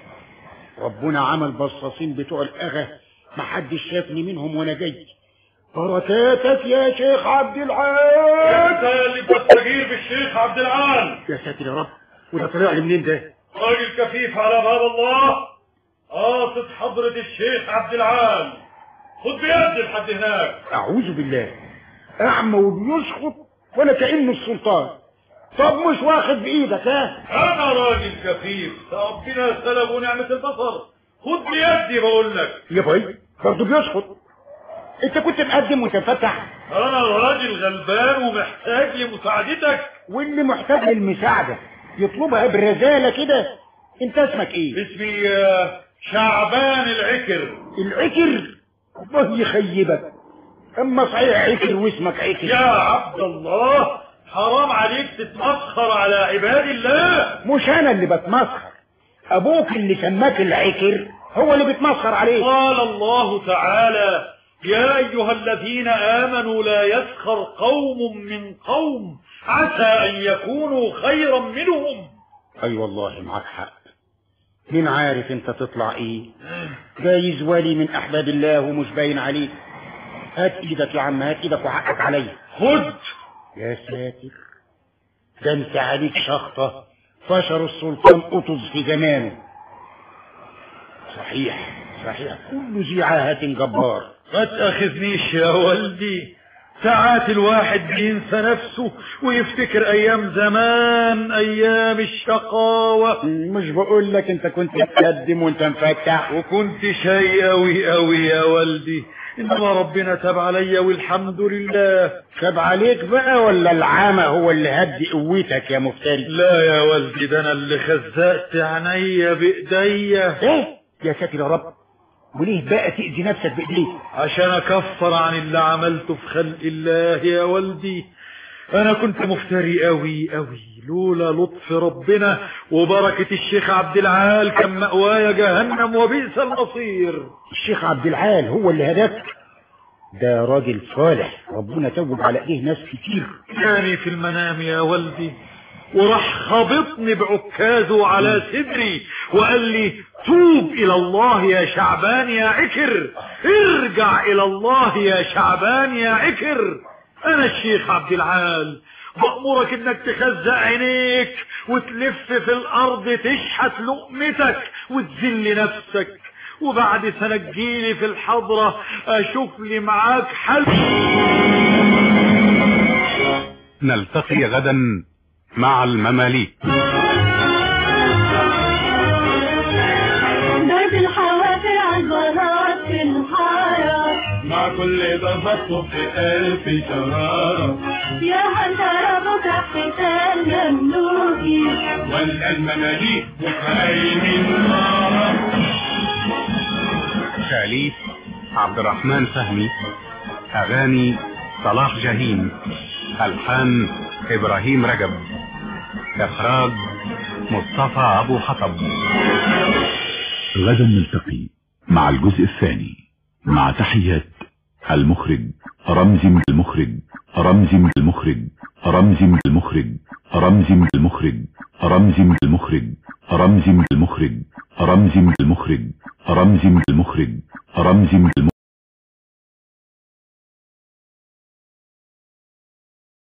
ربنا عمل بصاصين بتوع الأغا. ما حدش شافني منهم وأنا جاي. بركاتك يا شيخ عبد العال. أنت اللي بتستجير بالشيخ عبد العال. يا ساتر يا رب وده طلع لي منين ده؟ راجل كفيف على باب الله. قاصد حضرة الشيخ عبد العال. خد بيدي لحد هناك. أعوذ بالله. اعمى وبيسقط ولا كأنه السلطان. طب مش واخد بإيدك ها؟ أنا راجل كفيف. ربنا سلب ونعمة البصر. خد بيدي بقول لك. يا باي برضه بيسقط. انت كنت مقدم وتفتح أنا راجل غلبان ومحتاج لمساعدتك. واللي محتاج للمساعدة يطلبها بالرزالة كده. أنت اسمك إيه؟ اسمي آه، شعبان العكر. العكر؟ الله يخيبك. أما صحيح عكر واسمك عكر. يا عبد الله حرام عليك تتمسخر على عباد الله. مش أنا اللي بتمسخر. أبوك اللي سماك العكر هو اللي بيتمسخر عليك قال الله تعالى يا أيها الذين آمنوا لا يسخر قوم من قوم. عسى أن يكونوا خيرا منهم. أي والله معاك حق. مين عارف أنت تطلع إيه؟ جايز ولي من أحباب الله ومش باين عليك. هات إيدك يا عم هات إيدك وحقك عليا. خد. يا ساتر ده انت عليك شخطة فشر السلطان قطز في زمانه صحيح صحيح. كل ذي عاهة جبار. ما تأخذنيش يا ولدي. ساعات الواحد بينسى نفسه ويفتكر أيام زمان أيام الشقاوة. مش بقول لك انت كنت مقدم وانت مفتح. وكنت شيء قوي قوي يا ولدي. إنما ربنا تاب عليا والحمد لله. تاب عليك بقى ولا العامة هو اللي هدي قوتك يا مفتري؟ لا يا ولدي ده أنا اللي خزقت عينيا بإيديا. إيه؟ يا ساتر يا رب. وليه بقى تأذي نفسك بإيديك عشان أكفر عن اللي عملته في خلق الله يا ولدي أنا كنت مفتري قوي قوي لولا لطف ربنا وبركة الشيخ عبد العال كان مأوايا جهنم وبئس المصير. الشيخ عبد العال هو اللي هداك. ده راجل صالح. ربنا توب على ايديه ناس كتير. كاني في المنام يا والدي. وراح خبطني بعكازه على صدري وقال لي توب إلى الله يا شعبان يا عكر ارجع إلى الله يا شعبان يا عكر. أنا الشيخ عبد العال مأمورك إنك تخزق عينيك وتلف في الأرض تشحت لقمتك وتذل نفسك. وبعد سنة تجيلي في الحضرة أشوف لي معاك حل. نلتقي غدا مع المماليك. درب الحوافر عالبنات في الحارة مع كل ضربة صبح ألف شرارة. يا هل ترى حسان مملوكي ولا المماليك وخايمين نارا تأليف عبد الرحمن فهمي أغاني صلاح جاهين ألحان إبراهيم رجب. إخراج مصطفى أبو حطب. غدا نلتقي مع الجزء الثاني مع تحيات المخرج رمزي المخرج رمزي المخرج رمزي المخرج رمزي المخرج رمزي المخرج رمزي المخرج رمزي المخرج رمزي المخرج رمزي المخرج